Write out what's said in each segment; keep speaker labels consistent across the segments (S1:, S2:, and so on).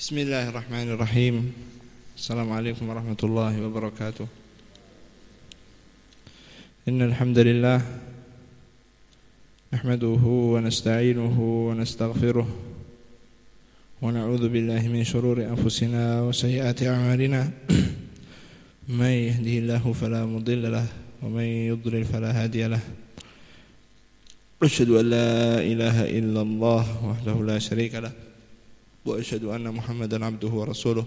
S1: بسم الله الرحمن الرحيم السلام عليكم ورحمة الله وبركاته إن الحمد لله نحمده ونستعينه ونستغفره ونعوذ بالله من شرور أنفسنا وسيئات أعمالنا من يهده الله فلا مضل له ومن يضلل فلا هادي له أشهد أن لا إله إلا الله وحده لا شريك له وأشهد أن محمدا عبده ورسوله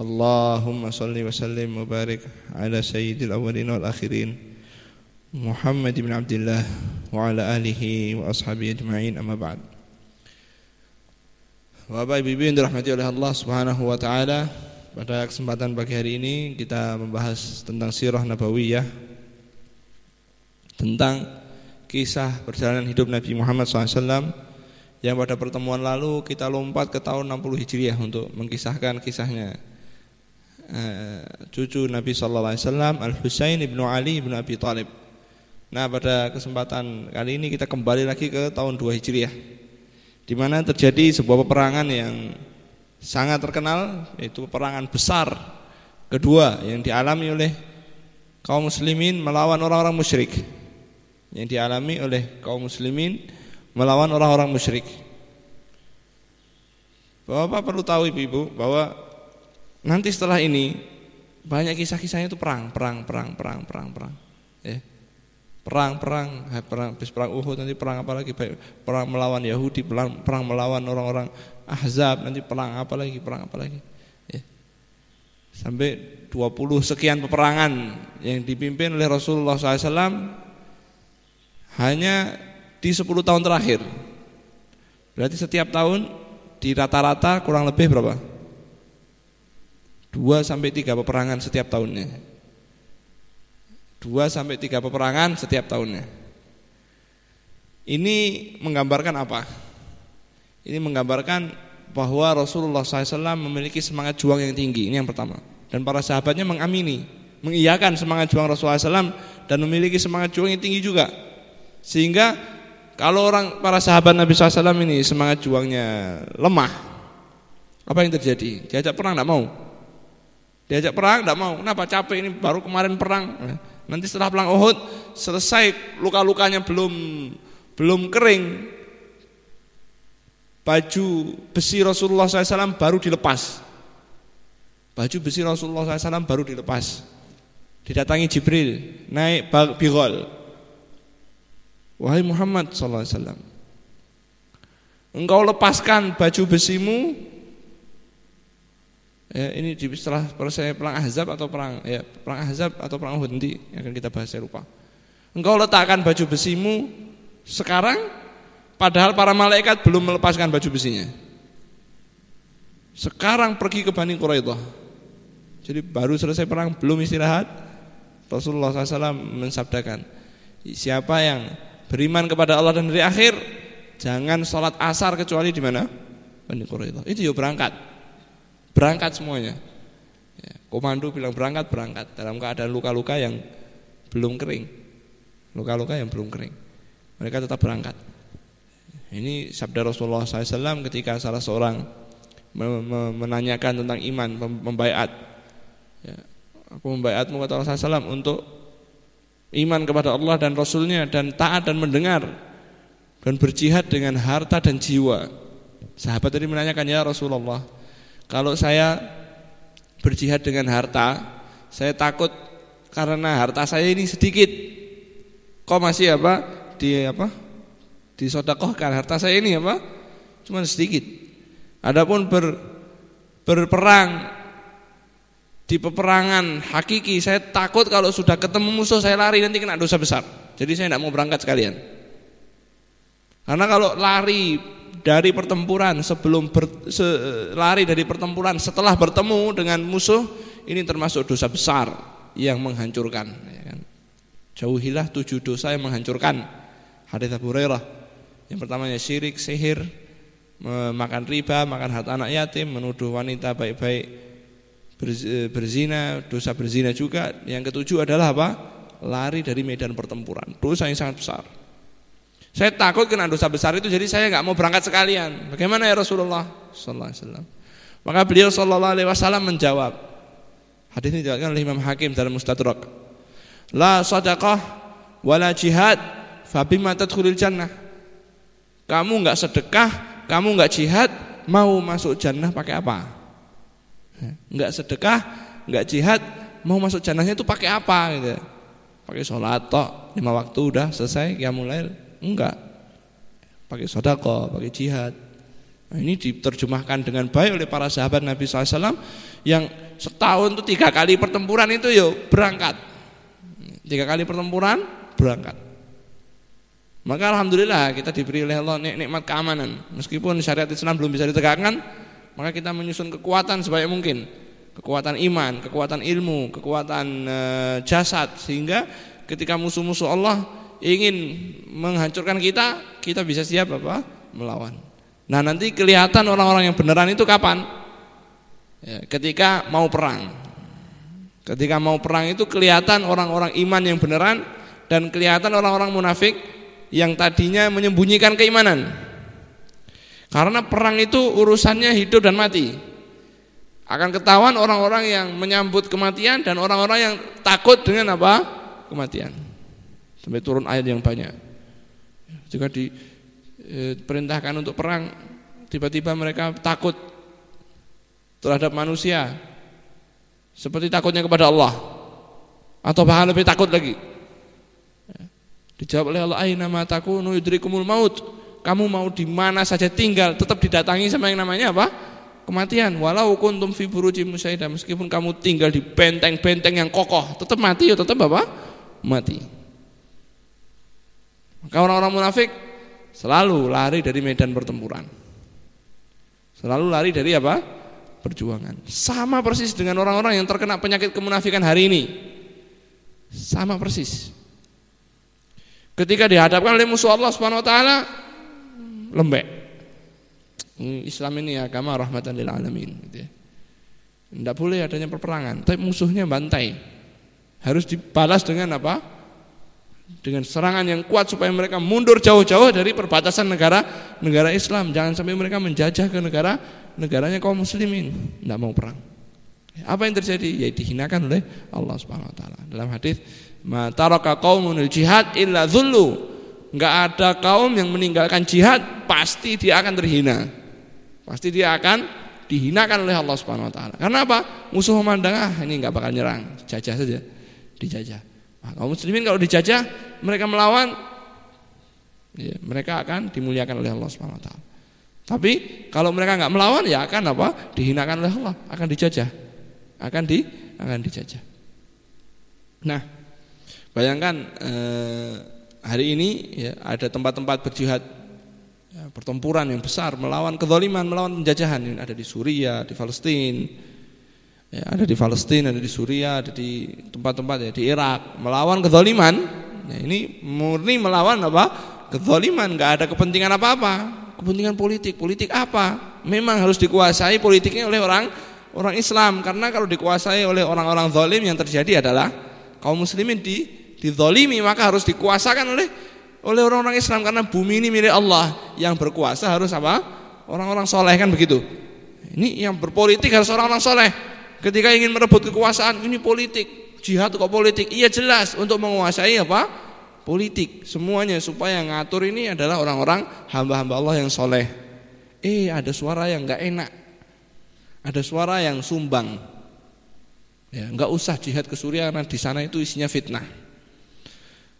S1: اللهم صل وسلم وبارك على سيد الأولين والآخرين محمد بن عبد الله وعلى آله وأصحابه أجمعين أما بعد Bapak Ibu yang dirahmati oleh Allah Subhanahu wa taala, pada kesempatan pagi hari ini kita membahas tentang sirah nabawiyah tentang kisah perjalanan hidup Nabi Muhammad SAW yang pada pertemuan lalu kita lompat ke tahun 60 Hijriah untuk mengkisahkan kisahnya eh, cucu Nabi Sallallahu Alaihi Wasallam Al Husain ibnu Ali ibnu Abi Talib. Nah pada kesempatan kali ini kita kembali lagi ke tahun 2 Hijriah di mana terjadi sebuah peperangan yang sangat terkenal yaitu peperangan besar kedua yang dialami oleh kaum muslimin melawan orang-orang musyrik yang dialami oleh kaum muslimin melawan orang-orang musyrik. Bapak perlu tahu ibu-ibu bahwa nanti setelah ini banyak kisah-kisahnya itu perang, perang, perang, perang, perang, perang. Ya perang perang perang habis perang Uhud nanti perang apa lagi perang melawan Yahudi perang, perang melawan orang-orang Ahzab nanti perang apa lagi perang apa lagi ya. sampai 20 sekian peperangan yang dipimpin oleh Rasulullah SAW hanya di 10 tahun terakhir berarti setiap tahun di rata-rata kurang lebih berapa 2 sampai 3 peperangan setiap tahunnya Dua sampai tiga peperangan setiap tahunnya. Ini menggambarkan apa? Ini menggambarkan bahwa Rasulullah SAW memiliki semangat juang yang tinggi. Ini yang pertama. Dan para sahabatnya mengamini, mengiyakan semangat juang Rasulullah SAW dan memiliki semangat juang yang tinggi juga. Sehingga kalau orang para sahabat Nabi SAW ini semangat juangnya lemah, apa yang terjadi? Diajak perang tidak mau. Diajak perang tidak mau. Kenapa capek ini baru kemarin perang? Nanti setelah perang Uhud selesai luka-lukanya belum belum kering, baju besi Rasulullah SAW baru dilepas. Baju besi Rasulullah SAW baru dilepas. Didatangi Jibril naik bigol. Wahai Muhammad SAW, engkau lepaskan baju besimu Ya, ini di setelah proses perang Ahzab atau perang ya perang Ahzab atau perang Uhud nanti yang akan kita bahas saya lupa. Engkau letakkan baju besimu sekarang padahal para malaikat belum melepaskan baju besinya. Sekarang pergi ke Bani Quraidah. Jadi baru selesai perang belum istirahat Rasulullah SAW mensabdakan siapa yang beriman kepada Allah dan hari akhir jangan sholat asar kecuali di mana Bani Quraidah. Itu yuk berangkat berangkat semuanya. Ya, komando bilang berangkat berangkat dalam keadaan luka-luka yang belum kering, luka-luka yang belum kering. Mereka tetap berangkat. Ini sabda Rasulullah SAW ketika salah seorang menanyakan tentang iman, membaiat. Ya, aku membaiatmu kata Rasulullah SAW untuk iman kepada Allah dan Rasulnya dan taat dan mendengar dan berjihad dengan harta dan jiwa. Sahabat tadi menanyakan ya Rasulullah, kalau saya berjihad dengan harta, saya takut karena harta saya ini sedikit. Kok masih apa? Di apa? Disodakohkan harta saya ini apa? Cuma sedikit. Adapun ber, berperang di peperangan hakiki saya takut kalau sudah ketemu musuh saya lari nanti kena dosa besar. Jadi saya tidak mau berangkat sekalian. Karena kalau lari dari pertempuran sebelum ber, se, lari dari pertempuran setelah bertemu dengan musuh ini termasuk dosa besar yang menghancurkan ya kan? jauhilah tujuh dosa yang menghancurkan hadits Abu Hurairah yang pertamanya syirik sihir makan riba makan harta anak yatim menuduh wanita baik-baik berzina dosa berzina juga yang ketujuh adalah apa lari dari medan pertempuran dosa yang sangat besar saya takut kena dosa besar itu jadi saya nggak mau berangkat sekalian. Bagaimana ya Rasulullah sallallahu alaihi wasallam? Maka beliau sallallahu alaihi wasallam menjawab. Hadis ini diriwayatkan oleh Imam Hakim dalam Mustadrak. La sadaqah wala jihad fabima tadkhulul jannah. Kamu enggak sedekah, kamu enggak jihad, mau masuk jannah pakai apa? Enggak sedekah, enggak jihad, mau masuk jannahnya itu pakai apa gitu. Pakai sholat tok, lima waktu udah selesai, ya mulai enggak. Pakai sodako, pakai jihad. Nah, ini diterjemahkan dengan baik oleh para sahabat Nabi SAW yang setahun itu tiga kali pertempuran itu yuk berangkat. Tiga kali pertempuran berangkat. Maka alhamdulillah kita diberi oleh Allah nikmat keamanan. Meskipun syariat Islam belum bisa ditegakkan, maka kita menyusun kekuatan sebaik mungkin. Kekuatan iman, kekuatan ilmu, kekuatan e, jasad sehingga ketika musuh-musuh Allah ingin menghancurkan kita, kita bisa siap apa? melawan. Nah nanti kelihatan orang-orang yang beneran itu kapan? Ya, ketika mau perang. Ketika mau perang itu kelihatan orang-orang iman yang beneran dan kelihatan orang-orang munafik yang tadinya menyembunyikan keimanan. Karena perang itu urusannya hidup dan mati. Akan ketahuan orang-orang yang menyambut kematian dan orang-orang yang takut dengan apa? Kematian. Sampai turun ayat yang banyak. Jika di Eh, perintahkan untuk perang tiba-tiba mereka takut terhadap manusia seperti takutnya kepada Allah atau bahkan lebih takut lagi dijawab oleh Allah aina ma takunu yudrikumul maut kamu mau di mana saja tinggal tetap didatangi sama yang namanya apa kematian walau kuntum fi musyaida meskipun kamu tinggal di benteng-benteng yang kokoh tetap mati ya tetap apa mati maka orang-orang munafik Selalu lari dari medan pertempuran. Selalu lari dari apa? Perjuangan. Sama persis dengan orang-orang yang terkena penyakit kemunafikan hari ini. Sama persis. Ketika dihadapkan oleh musuh Allah Subhanahu wa taala lembek. Islam ini agama rahmatan lil alamin gitu ya. Tidak boleh adanya perperangan, tapi musuhnya bantai. Harus dibalas dengan apa? dengan serangan yang kuat supaya mereka mundur jauh-jauh dari perbatasan negara negara Islam. Jangan sampai mereka menjajah ke negara negaranya kaum muslimin. Tidak mau perang. Apa yang terjadi? Ya dihinakan oleh Allah Subhanahu wa taala. Dalam hadis, "Ma taraka qaumunul jihad illa dzullu." Enggak ada kaum yang meninggalkan jihad pasti dia akan terhina. Pasti dia akan dihinakan oleh Allah Subhanahu wa taala. Karena apa? Musuh memandang ah ini enggak bakal nyerang, jajah saja. Dijajah. Nah, kaum muslimin kalau dijajah, mereka melawan, ya, mereka akan dimuliakan oleh Allah Subhanahu Wa Taala. Tapi kalau mereka nggak melawan, ya akan apa? Dihinakan oleh Allah, akan dijajah, akan di, akan dijajah. Nah, bayangkan eh, hari ini ya, ada tempat-tempat berjihad ya, pertempuran yang besar melawan kezaliman, melawan penjajahan yang ada di Suriah, di Palestina, ya, ada di Palestina, ada di Suriah, ada di tempat-tempat ya di Irak melawan kezaliman. Ya, ini murni melawan apa? Kezaliman, nggak ada kepentingan apa-apa. Kepentingan politik, politik apa? Memang harus dikuasai politiknya oleh orang orang Islam karena kalau dikuasai oleh orang-orang zalim yang terjadi adalah kaum muslimin di dizalimi maka harus dikuasakan oleh oleh orang-orang Islam karena bumi ini milik Allah yang berkuasa harus apa orang-orang soleh kan begitu ini yang berpolitik harus orang-orang soleh Ketika ingin merebut kekuasaan, ini politik. Jihad kok politik? Iya jelas untuk menguasai apa? Politik. Semuanya supaya ngatur ini adalah orang-orang hamba-hamba Allah yang soleh. Eh ada suara yang nggak enak. Ada suara yang sumbang. Ya, nggak usah jihad ke Suriah karena di sana itu isinya fitnah.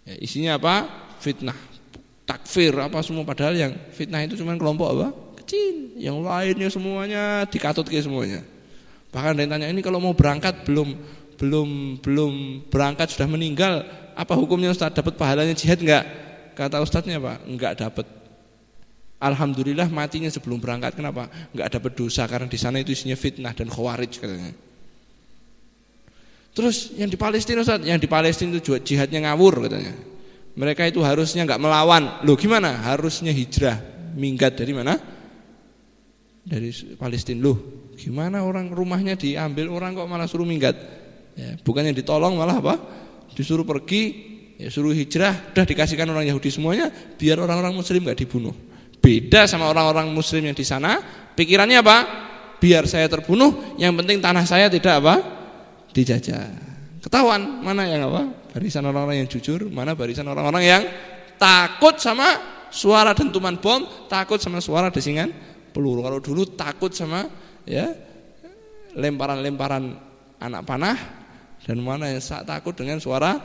S1: Ya, isinya apa? Fitnah, takfir apa semua padahal yang fitnah itu cuma kelompok apa? Kecil. Yang lainnya semuanya dikatut ke semuanya. Bahkan ada yang tanya ini kalau mau berangkat belum belum belum berangkat sudah meninggal, apa hukumnya Ustaz? Dapat pahalanya jihad enggak? Kata Ustadznya Pak, enggak dapat. Alhamdulillah matinya sebelum berangkat. Kenapa? Enggak dapat dosa karena di sana itu isinya fitnah dan khawarij katanya. Terus yang di Palestina Ustaz, yang di Palestina itu jihadnya ngawur katanya. Mereka itu harusnya enggak melawan. Loh gimana? Harusnya hijrah, minggat dari mana? Dari Palestina. Loh, Gimana orang rumahnya diambil orang kok malah suruh minggat? Ya, bukannya ditolong malah apa? Disuruh pergi, ya suruh hijrah, udah dikasihkan orang Yahudi semuanya, biar orang-orang Muslim nggak dibunuh. Beda sama orang-orang Muslim yang di sana, pikirannya apa? biar saya terbunuh, yang penting tanah saya tidak apa? Dijajah. Ketahuan mana yang apa? Barisan orang-orang yang jujur, mana barisan orang-orang yang takut sama suara dentuman bom, takut sama suara desingan peluru. Kalau dulu takut sama ya lemparan-lemparan anak panah dan mana yang takut dengan suara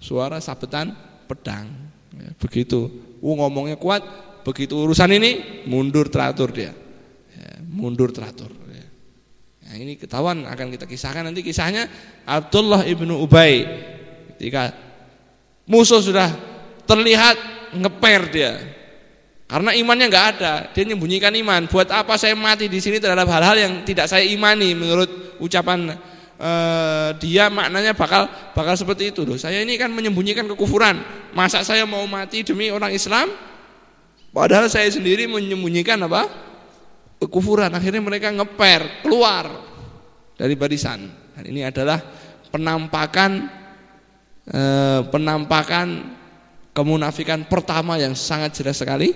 S1: suara sabetan pedang. Ya, begitu. Uh, ngomongnya kuat, begitu urusan ini mundur teratur dia. Ya, mundur teratur. Nah, ini ketahuan akan kita kisahkan. Nanti kisahnya Abdullah ibnu Ubay. Ketika musuh sudah terlihat ngeper dia. Karena imannya nggak ada. Dia menyembunyikan iman. Buat apa saya mati di sini terhadap hal-hal yang tidak saya imani? Menurut ucapan uh, dia maknanya bakal bakal seperti itu. Loh saya ini kan menyembunyikan kekufuran. Masa saya mau mati demi orang Islam? Padahal saya sendiri menyembunyikan apa kekufuran akhirnya mereka ngeper keluar dari barisan dan ini adalah penampakan eh, penampakan kemunafikan pertama yang sangat jelas sekali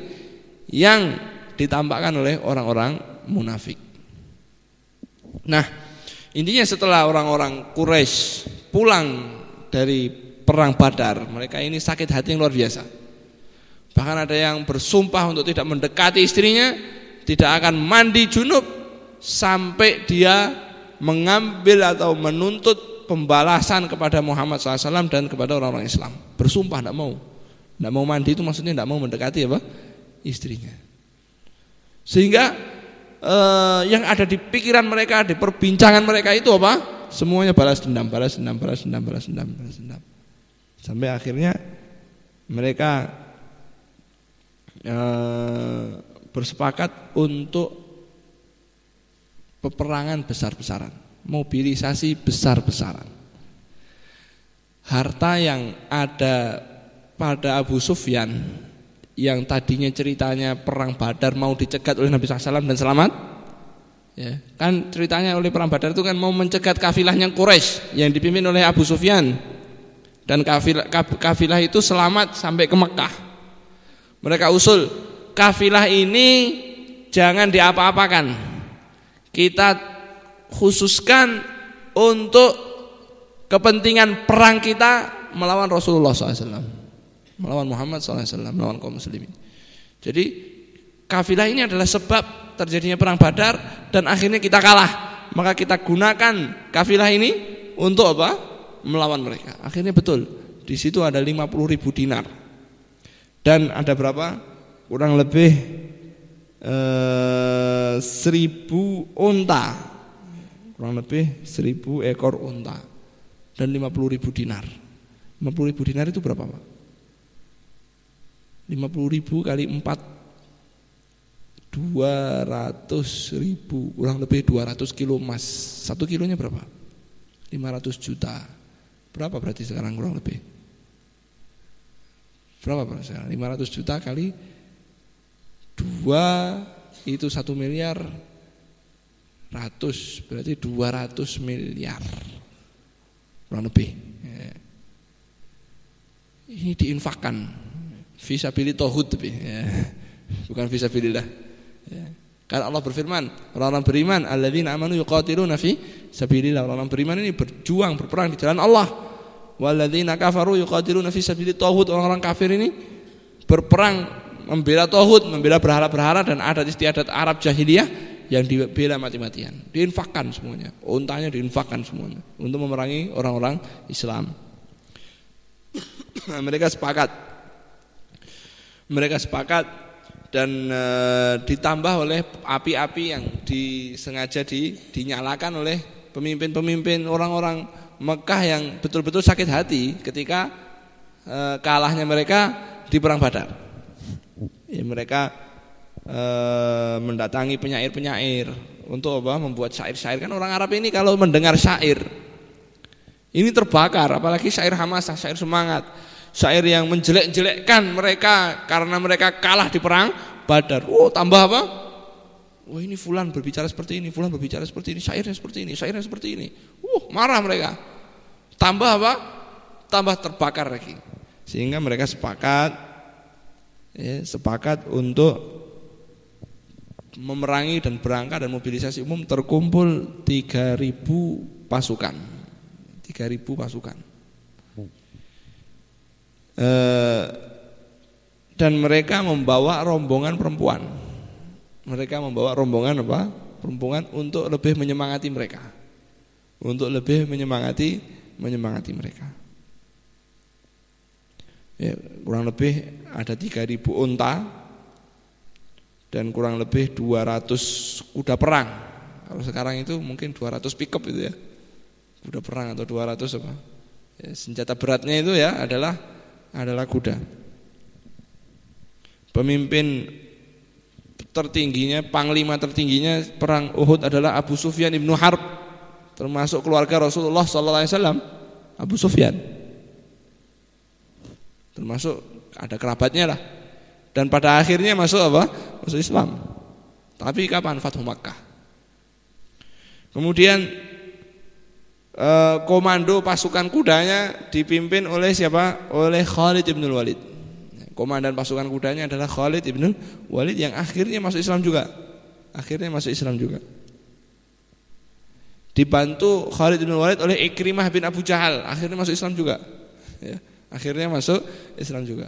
S1: yang ditampakkan oleh orang-orang munafik. Nah, intinya setelah orang-orang Quraisy pulang dari perang Badar, mereka ini sakit hati yang luar biasa. Bahkan ada yang bersumpah untuk tidak mendekati istrinya, tidak akan mandi junub sampai dia mengambil atau menuntut pembalasan kepada Muhammad SAW dan kepada orang-orang Islam. Bersumpah tidak mau. Tidak mau mandi itu maksudnya tidak mau mendekati apa? Istrinya. Sehingga eh, yang ada di pikiran mereka, di perbincangan mereka itu apa? Semuanya balas dendam, balas dendam, balas dendam, balas dendam, balas dendam. Sampai akhirnya mereka eh, bersepakat untuk peperangan besar-besaran mobilisasi besar-besaran. Harta yang ada pada Abu Sufyan yang tadinya ceritanya perang Badar mau dicegat oleh Nabi SAW dan selamat, ya, kan ceritanya oleh perang Badar itu kan mau mencegat kafilahnya Quraisy yang dipimpin oleh Abu Sufyan dan kafilah, kafilah itu selamat sampai ke Mekah. Mereka usul kafilah ini jangan diapa-apakan. Kita khususkan untuk kepentingan perang kita melawan Rasulullah SAW, melawan Muhammad SAW, melawan kaum muslimin. Jadi kafilah ini adalah sebab terjadinya perang Badar dan akhirnya kita kalah. Maka kita gunakan kafilah ini untuk apa? Melawan mereka. Akhirnya betul. Di situ ada 50 ribu dinar. Dan ada berapa? Kurang lebih eh, seribu unta kurang lebih seribu ekor unta dan lima puluh ribu dinar. Lima puluh ribu dinar itu berapa pak? Lima puluh ribu kali empat dua ratus ribu kurang lebih dua ratus kilo emas satu kilonya berapa? Lima ratus juta berapa berarti sekarang kurang lebih? Berapa pak sekarang? Lima ratus juta kali dua itu satu miliar. Ratus berarti 200 miliar. Kurang lebih. Ya. ini diinfakkan. Visabilit tohud ya. bukan visabilillah. Ya. karena Allah berfirman orang-orang beriman alladzina amanu yuqatiluna fi sabilillah. Orang-orang beriman ini berjuang berperang di jalan Allah. Walladzina kafaru yuqatiluna fi sabilit tohud orang-orang kafir ini berperang membela tohud membela berhala-berhala dan adat istiadat Arab jahiliyah yang dibela mati-matian. Diinfakkan semuanya. Untanya diinfakkan semuanya untuk memerangi orang-orang Islam. mereka sepakat. Mereka sepakat dan e, ditambah oleh api-api yang disengaja di, dinyalakan oleh pemimpin-pemimpin orang-orang Mekah yang betul-betul sakit hati ketika e, kalahnya mereka di perang Badar. Ya, mereka e, mendatangi penyair-penyair untuk apa? Membuat syair-syair kan orang Arab ini kalau mendengar syair ini terbakar, apalagi syair hamasah, syair semangat, syair yang menjelek-jelekkan mereka karena mereka kalah di perang Badar. Oh, tambah apa? Wah, ini fulan berbicara seperti ini, fulan berbicara seperti ini, syairnya seperti ini, syairnya seperti ini. Uh, marah mereka. Tambah apa? Tambah terbakar lagi. Sehingga mereka sepakat ya, sepakat untuk memerangi dan berangkat dan mobilisasi umum terkumpul 3000 pasukan. 3000 pasukan. E, dan mereka membawa rombongan perempuan. Mereka membawa rombongan apa? Perempuan untuk lebih menyemangati mereka. Untuk lebih menyemangati menyemangati mereka. Ya, kurang lebih ada 3000 unta dan kurang lebih 200 kuda perang. Kalau sekarang itu mungkin 200 pickup itu ya. Kuda perang atau 200 apa? Ya, senjata beratnya itu ya adalah adalah kuda. Pemimpin tertingginya, panglima tertingginya perang Uhud adalah Abu Sufyan ibnu Harb, termasuk keluarga Rasulullah SAW. Abu Sufyan, termasuk ada kerabatnya lah. Dan pada akhirnya masuk apa? Masuk Islam. Tapi kapan Fathu Makkah? Kemudian eh, komando pasukan kudanya dipimpin oleh siapa? Oleh Khalid ibn Walid. Komandan pasukan kudanya adalah Khalid ibn Walid yang akhirnya masuk Islam juga. Akhirnya masuk Islam juga. Dibantu Khalid ibn Walid oleh Ikrimah bin Abu Jahal, akhirnya masuk Islam juga. Ya, akhirnya masuk Islam juga.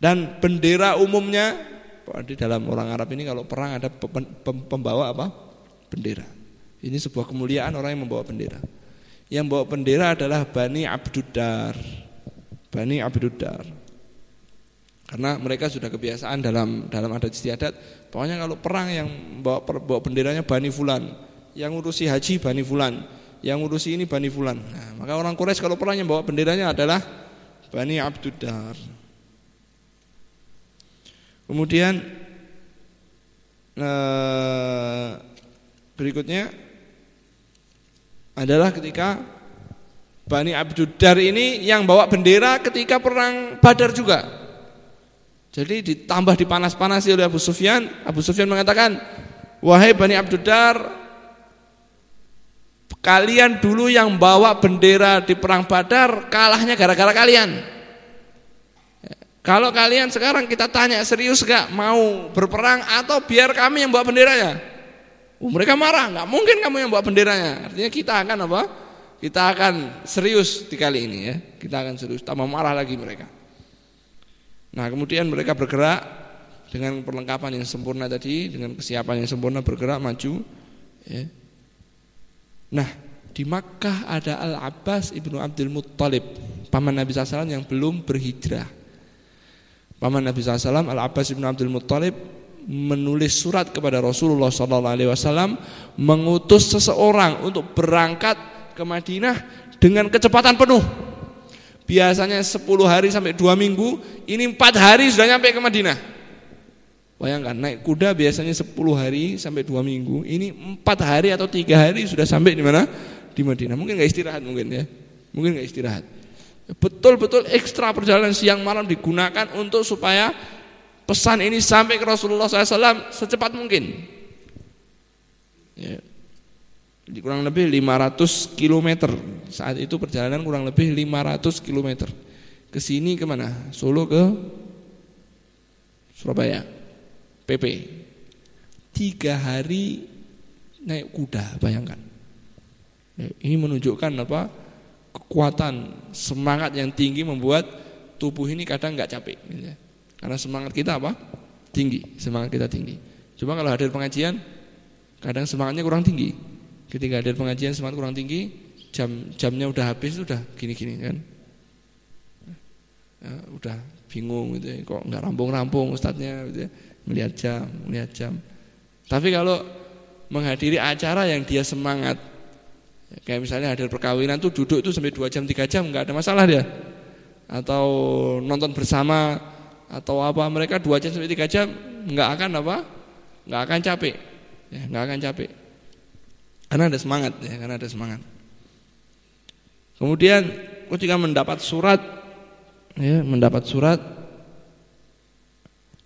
S1: Dan bendera umumnya di dalam orang Arab ini kalau perang ada pembawa apa? Bendera. Ini sebuah kemuliaan orang yang membawa bendera. Yang membawa bendera adalah Bani Abduddar. Bani Abduddar. Karena mereka sudah kebiasaan dalam dalam adat istiadat, pokoknya kalau perang yang bawa, bawa benderanya Bani Fulan, yang ngurusi haji Bani Fulan, yang ngurusi ini Bani Fulan. Nah, maka orang Quraisy kalau perang bawa benderanya adalah Bani Abduddar. Kemudian eh, berikutnya adalah ketika Bani Abdudar ini yang bawa bendera ketika perang Badar juga. Jadi ditambah dipanas-panasi oleh Abu Sufyan. Abu Sufyan mengatakan, "Wahai Bani Abdudar, kalian dulu yang bawa bendera di perang Badar kalahnya gara-gara kalian." Kalau kalian sekarang kita tanya serius gak mau berperang atau biar kami yang bawa benderanya? Oh, mereka marah, nggak mungkin kamu yang bawa benderanya. Artinya kita akan apa? Kita akan serius di kali ini ya. Kita akan serius, tambah marah lagi mereka. Nah kemudian mereka bergerak dengan perlengkapan yang sempurna tadi, dengan kesiapan yang sempurna bergerak maju. Ya. Nah di Makkah ada Al Abbas ibnu Abdul Muttalib, paman Nabi SAW yang belum berhijrah. Paman Nabi SAW Al-Abbas bin Abdul Muttalib menulis surat kepada Rasulullah SAW mengutus seseorang untuk berangkat ke Madinah dengan kecepatan penuh. Biasanya 10 hari sampai 2 minggu, ini 4 hari sudah nyampe ke Madinah. Bayangkan naik kuda biasanya 10 hari sampai 2 minggu, ini 4 hari atau 3 hari sudah sampai di mana? Di Madinah. Mungkin nggak istirahat mungkin ya. Mungkin nggak istirahat. Betul-betul ekstra perjalanan siang malam digunakan untuk supaya pesan ini sampai ke Rasulullah SAW secepat mungkin. Ya. Kurang lebih 500 km saat itu perjalanan kurang lebih 500 km ke sini ke mana? Solo ke Surabaya, PP. Tiga hari naik kuda, bayangkan. Ini menunjukkan apa? kekuatan semangat yang tinggi membuat tubuh ini kadang nggak capek gitu ya. karena semangat kita apa tinggi semangat kita tinggi cuma kalau hadir pengajian kadang semangatnya kurang tinggi ketika hadir pengajian semangat kurang tinggi jam jamnya udah habis udah gini-gini kan ya, udah bingung gitu ya. kok nggak rampung-rampung ustadznya gitu ya. Melihat jam melihat jam tapi kalau menghadiri acara yang dia semangat Kayak misalnya hadir perkawinan tuh duduk itu sampai 2 jam 3 jam nggak ada masalah dia. Atau nonton bersama atau apa mereka 2 jam sampai 3 jam nggak akan apa? nggak akan capek. Ya, nggak akan capek. Karena ada semangat ya, karena ada semangat. Kemudian ketika mendapat surat ya, mendapat surat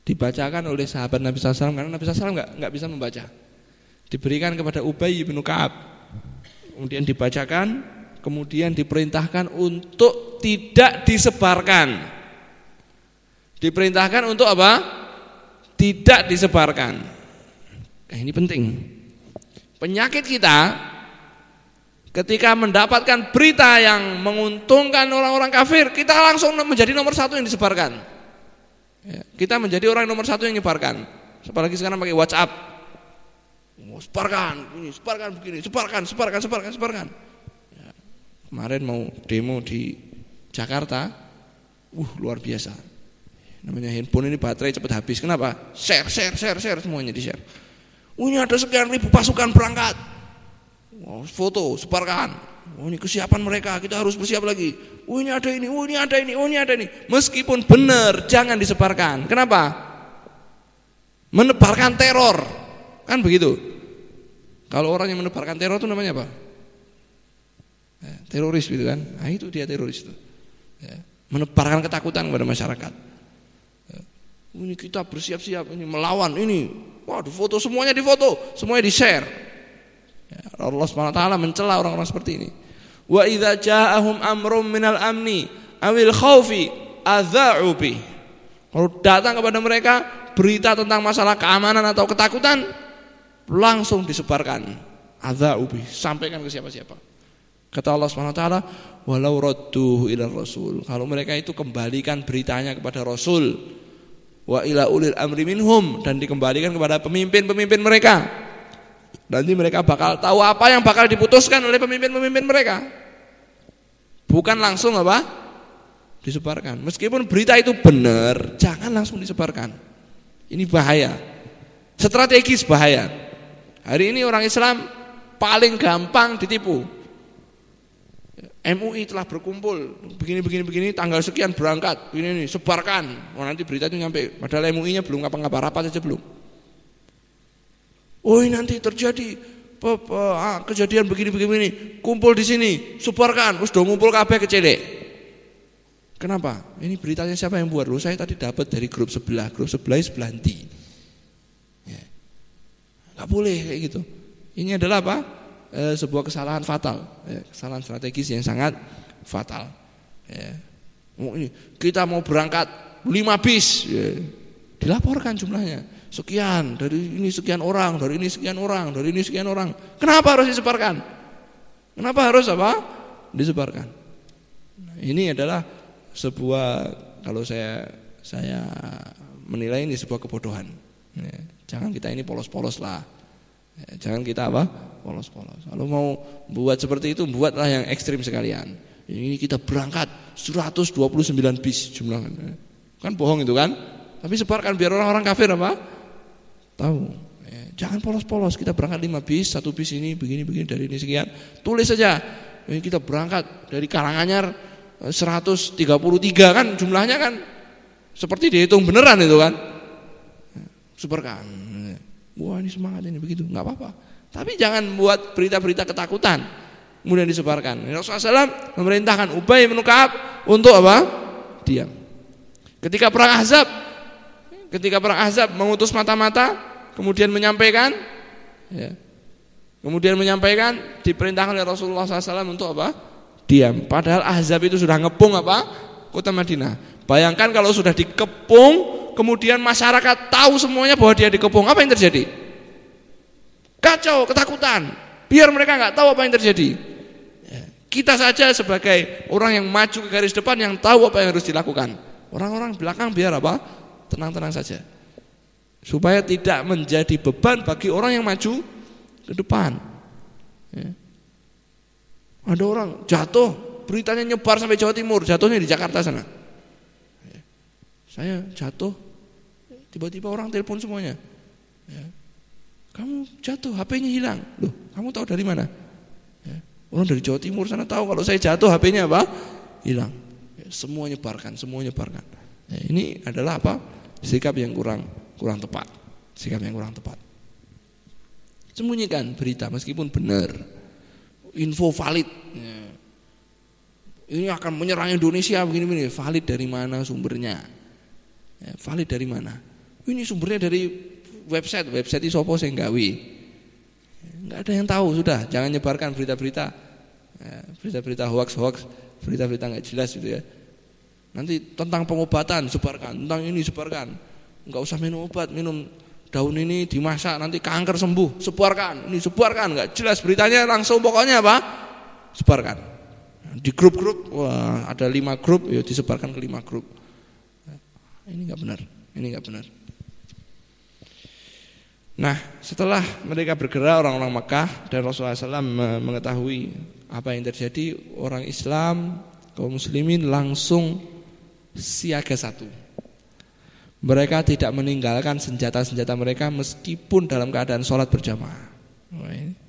S1: dibacakan oleh sahabat Nabi SAW karena Nabi SAW nggak nggak bisa membaca. Diberikan kepada Ubay bin Ka'ab kemudian dibacakan, kemudian diperintahkan untuk tidak disebarkan. Diperintahkan untuk apa? tidak disebarkan. Nah, ini penting. Penyakit kita ketika mendapatkan berita yang menguntungkan orang-orang kafir, kita langsung menjadi nomor satu yang disebarkan. Ya, kita menjadi orang nomor satu yang menyebarkan. Apalagi sekarang pakai WhatsApp. Sebarkan, ini sebarkan begini, sebarkan, sebarkan, sebarkan, sebarkan. Ya, kemarin mau demo di Jakarta, uh luar biasa. Namanya handphone ini baterai cepat habis. Kenapa? Share, share, share, share semuanya di share. Oh, ini ada sekian ribu pasukan berangkat. Oh, foto, sebarkan. Oh, ini kesiapan mereka, kita harus bersiap lagi. Oh, ini ada ini, oh, ini ada ini, oh, ini ada ini. Meskipun benar, jangan disebarkan. Kenapa? Menebarkan teror. Kan begitu. Kalau orang yang menebarkan teror itu namanya apa? Ya, teroris gitu kan. Nah, itu dia teroris itu. Ya, menebarkan ketakutan kepada masyarakat. Ya, ini kita bersiap-siap ini melawan ini Waduh foto semuanya difoto, semuanya di-share. Allah SWT mencela orang-orang seperti ini. Wa idza ja'ahum amrum minal amni awil khaufi adza'u bi. Kalau datang kepada mereka berita tentang masalah keamanan atau ketakutan langsung disebarkan. Adza'u bi, sampaikan ke siapa-siapa. Kata Allah SWT, walau radduhu ila rasul. Kalau mereka itu kembalikan beritanya kepada Rasul, wa ila ulil amri minhum dan dikembalikan kepada pemimpin-pemimpin mereka. Nanti mereka bakal tahu apa yang bakal diputuskan oleh pemimpin-pemimpin mereka. Bukan langsung apa? Disebarkan. Meskipun berita itu benar, jangan langsung disebarkan. Ini bahaya. Strategis bahaya. Hari ini orang Islam paling gampang ditipu. MUI telah berkumpul begini begini begini tanggal sekian berangkat ini ini sebarkan oh, nanti berita itu nyampe padahal MUI-nya belum ngapa-ngapa rapat saja belum oh nanti terjadi ah, kejadian begini begini begini kumpul di sini sebarkan terus dong ngumpul kabeh kecelek kenapa? Ini beritanya siapa yang buat? Lo saya tadi dapat dari grup sebelah. Grup sebelah sebelah nanti ya. nggak boleh kayak gitu. Ini adalah apa? Eh, sebuah kesalahan fatal, ya, kesalahan strategis yang sangat fatal. Ini, kita mau berangkat lima bis, ya, dilaporkan jumlahnya sekian dari ini sekian orang, dari ini sekian orang, dari ini sekian orang. Kenapa harus disebarkan? Kenapa harus apa? Disebarkan. Nah, ini adalah sebuah kalau saya saya menilai ini sebuah kebodohan. Ya, jangan kita ini polos-polos lah. Ya, jangan kita apa? Polos-polos. Kalau mau buat seperti itu, buatlah yang ekstrim sekalian. Ini kita berangkat 129 bis jumlahnya. Kan bohong itu kan? Tapi sebarkan biar orang-orang kafir apa? Tahu. Ya, jangan polos-polos. Kita berangkat 5 bis, satu bis ini begini-begini dari ini sekian. Tulis saja. Ini kita berangkat dari Karanganyar 133 kan jumlahnya kan seperti dihitung beneran itu kan. Sebarkan Wah ini semangat ini begitu, nggak apa-apa. Tapi jangan buat berita-berita ketakutan kemudian disebarkan. Rasulullah SAW memerintahkan Ubay bin Ka'ab untuk apa? Diam. Ketika perang Ahzab, ketika perang Ahzab mengutus mata-mata, kemudian menyampaikan, ya, kemudian menyampaikan diperintahkan oleh Rasulullah SAW untuk apa? Diam. Padahal Ahzab itu sudah ngepung apa? Kota Madinah. Bayangkan kalau sudah dikepung kemudian masyarakat tahu semuanya bahwa dia dikepung, apa yang terjadi? Kacau, ketakutan. Biar mereka nggak tahu apa yang terjadi. Ya, kita saja sebagai orang yang maju ke garis depan yang tahu apa yang harus dilakukan. Orang-orang belakang biar apa? Tenang-tenang saja. Supaya tidak menjadi beban bagi orang yang maju ke depan. Ya. Ada orang jatuh, beritanya nyebar sampai Jawa Timur, jatuhnya di Jakarta sana. Ya. Saya jatuh Tiba-tiba orang telepon semuanya. Ya. Kamu jatuh, HP-nya hilang. Loh, kamu tahu dari mana? Ya. Orang dari Jawa Timur sana tahu kalau saya jatuh HP-nya apa? Hilang. Ya, semua nyebarkan, semua nyebarkan. Ya, ini adalah apa? Sikap yang kurang kurang tepat. Sikap yang kurang tepat. Sembunyikan berita meskipun benar. Info valid. Ini akan menyerang Indonesia begini-begini. Valid dari mana sumbernya? Ya, valid dari mana? Ini sumbernya dari website, website sopo sing gawe. Enggak ada yang tahu sudah, jangan nyebarkan berita-berita ya, berita-berita hoax-hoax, berita-berita enggak jelas gitu ya. Nanti tentang pengobatan sebarkan, tentang ini sebarkan. Enggak usah minum obat, minum daun ini dimasak nanti kanker sembuh, sebarkan. Ini sebarkan, enggak jelas beritanya langsung pokoknya apa? Sebarkan. Di grup-grup, wah ada lima grup, ya disebarkan ke lima grup. Ini enggak benar, ini enggak benar. Nah, setelah mereka bergerak orang-orang Mekah dan Rasulullah SAW mengetahui apa yang terjadi, orang Islam, kaum muslimin langsung siaga satu. Mereka tidak meninggalkan senjata-senjata mereka meskipun dalam keadaan sholat berjamaah.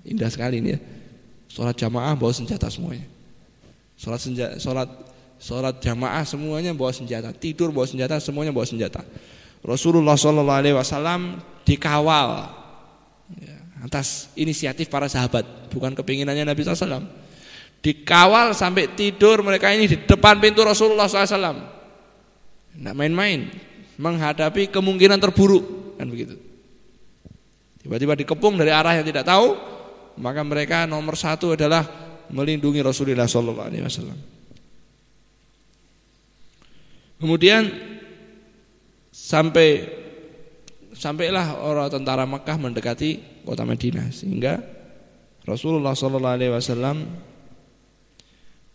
S1: indah sekali ini ya. Sholat jamaah bawa senjata semuanya. Sholat senjata, sholat sholat jamaah semuanya bawa senjata. Tidur bawa senjata, semuanya bawa senjata. Rasulullah Wasallam dikawal ya, atas inisiatif para sahabat, bukan kepinginannya Nabi SAW. Dikawal sampai tidur mereka ini di depan pintu Rasulullah SAW. Tidak main-main, menghadapi kemungkinan terburuk kan begitu. Tiba-tiba dikepung dari arah yang tidak tahu, maka mereka nomor satu adalah melindungi Rasulullah SAW. Kemudian sampai sampailah orang tentara Mekah mendekati kota Madinah sehingga Rasulullah Alaihi Wasallam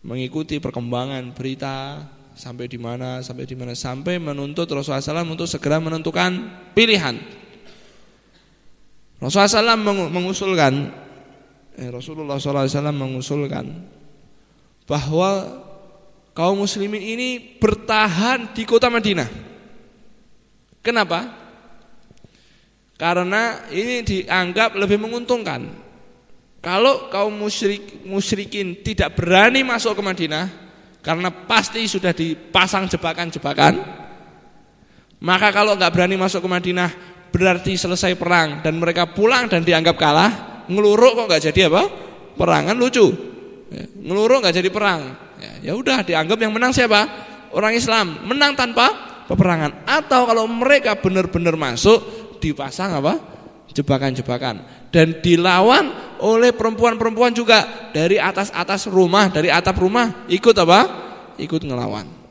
S1: mengikuti perkembangan berita sampai di mana sampai di mana sampai menuntut Rasulullah SAW untuk segera menentukan pilihan. Rasulullah SAW mengusulkan eh, Rasulullah SAW mengusulkan bahwa kaum muslimin ini bertahan di kota Madinah Kenapa? Karena ini dianggap lebih menguntungkan. Kalau kaum musyrik musyrikin tidak berani masuk ke Madinah karena pasti sudah dipasang jebakan-jebakan, maka kalau nggak berani masuk ke Madinah berarti selesai perang dan mereka pulang dan dianggap kalah, ngeluruk kok nggak jadi apa? Perangan lucu. Ya, ngeluruk nggak jadi perang. Ya, ya udah dianggap yang menang siapa? Orang Islam menang tanpa peperangan atau kalau mereka benar-benar masuk dipasang apa jebakan-jebakan. Dan dilawan oleh perempuan-perempuan juga. Dari atas-atas rumah dari atap rumah. Ikut apa? Ikut ngelawan.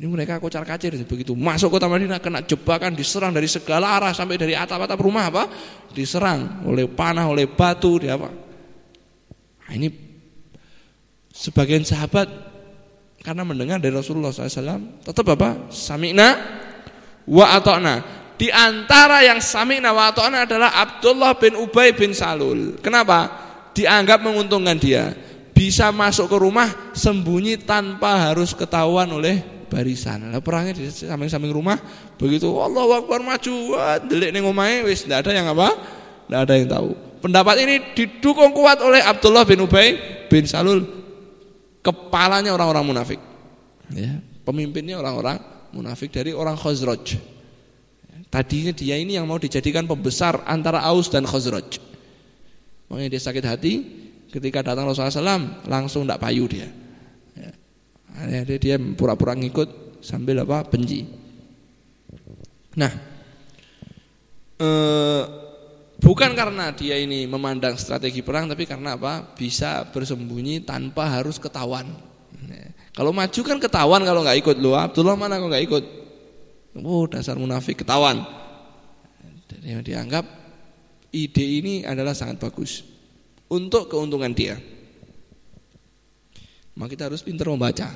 S1: Ini mereka kocar kacir begitu. Masuk kota Madinah kena jebakan diserang dari segala arah sampai dari atap-atap rumah apa? Diserang oleh panah oleh batu di apa? Nah, ini sebagian sahabat karena mendengar dari Rasulullah SAW tetap apa? Sami'na wa atokna. Di antara yang sami'na wa atokna adalah Abdullah bin Ubay bin Salul. Kenapa? Dianggap menguntungkan dia. Bisa masuk ke rumah sembunyi tanpa harus ketahuan oleh barisan. Lah perangnya di samping-samping rumah begitu Allah Akbar maju, delik ning omahe wis ndak ada yang apa? Ndak ada yang tahu. Pendapat ini didukung kuat oleh Abdullah bin Ubay bin Salul kepalanya orang-orang munafik. Ya, pemimpinnya orang-orang munafik dari orang Khazraj. Tadinya dia ini yang mau dijadikan pembesar antara Aus dan Khazraj. Makanya dia sakit hati ketika datang Rasulullah SAW langsung tidak payu dia. Ya. Dia, dia pura-pura ngikut sambil apa benci. Nah, eh, Bukan karena dia ini memandang strategi perang tapi karena apa? Bisa bersembunyi tanpa harus ketahuan. Kalau maju kan ketahuan kalau nggak ikut lu. Abdullah mana kok nggak ikut? Oh dasar munafik ketahuan. Dan dianggap ide ini adalah sangat bagus untuk keuntungan dia. Maka kita harus pintar membaca,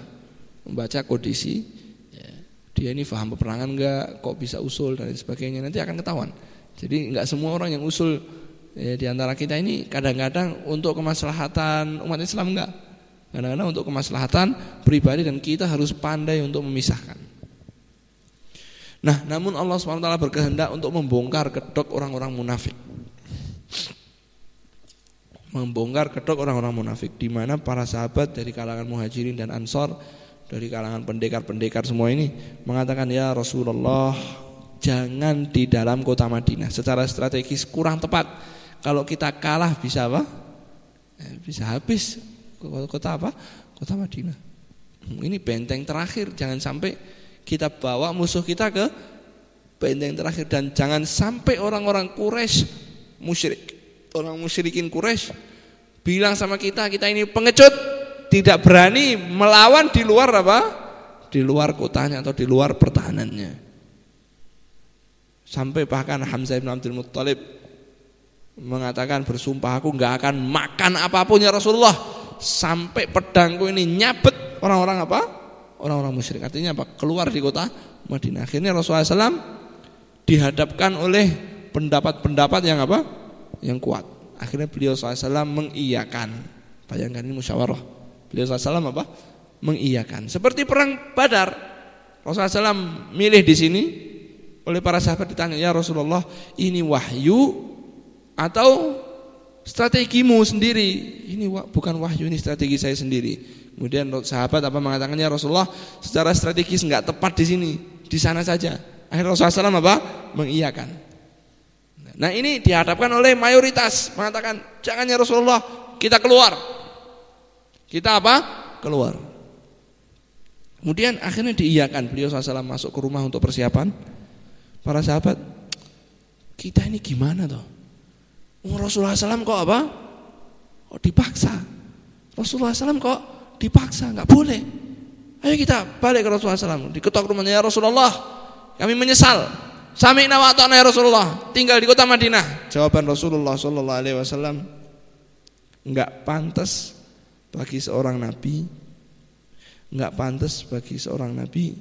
S1: membaca kondisi. Ya, dia ini paham peperangan enggak, kok bisa usul dan sebagainya nanti akan ketahuan. Jadi nggak semua orang yang usul ya, di antara kita ini kadang-kadang untuk kemaslahatan umat Islam enggak. Kadang-kadang untuk kemaslahatan pribadi dan kita harus pandai untuk memisahkan. Nah, namun Allah SWT berkehendak untuk membongkar kedok orang-orang munafik. Membongkar kedok orang-orang munafik di mana para sahabat dari kalangan Muhajirin dan Ansor dari kalangan pendekar-pendekar semua ini mengatakan ya Rasulullah jangan di dalam kota Madinah. Secara strategis kurang tepat. Kalau kita kalah bisa apa? Eh, bisa habis kota apa? Kota Madinah. Ini benteng terakhir. Jangan sampai kita bawa musuh kita ke benteng terakhir dan jangan sampai orang-orang Quraisy musyrik, orang musyrikin Quraisy bilang sama kita kita ini pengecut, tidak berani melawan di luar apa? Di luar kotanya atau di luar pertahanannya. Sampai bahkan Hamzah bin Abdul Muttalib mengatakan bersumpah aku nggak akan makan apa pun ya Rasulullah sampai pedangku ini nyabet orang-orang apa? Orang-orang musyrik. Artinya apa? Keluar di kota Madinah. Akhirnya Rasulullah SAW dihadapkan oleh pendapat-pendapat yang apa? Yang kuat. Akhirnya beliau SAW mengiyakan. Bayangkan ini musyawarah. Beliau SAW apa? Mengiyakan. Seperti perang Badar. Rasulullah SAW milih di sini. Oleh para sahabat ditanya, ya Rasulullah, ini wahyu atau strategimu sendiri. Ini bukan wahyu ini strategi saya sendiri. Kemudian sahabat apa mengatakannya Rasulullah secara strategis enggak tepat di sini, di sana saja. Akhirnya Rasulullah SAW apa? Mengiyakan. Nah ini dihadapkan oleh mayoritas mengatakan jangan ya Rasulullah kita keluar. Kita apa? Keluar. Kemudian akhirnya diiyakan beliau SAW masuk ke rumah untuk persiapan. Para sahabat, kita ini gimana toh? Rasulullah SAW kok apa? Kok dipaksa? Rasulullah SAW kok dipaksa? Enggak boleh. Ayo kita balik ke Rasulullah SAW. Diketok rumahnya ya Rasulullah. Kami menyesal. Sami wa ya Rasulullah. Tinggal di kota Madinah. Jawaban Rasulullah Sallallahu Alaihi Wasallam pantas bagi seorang nabi, enggak pantas bagi seorang nabi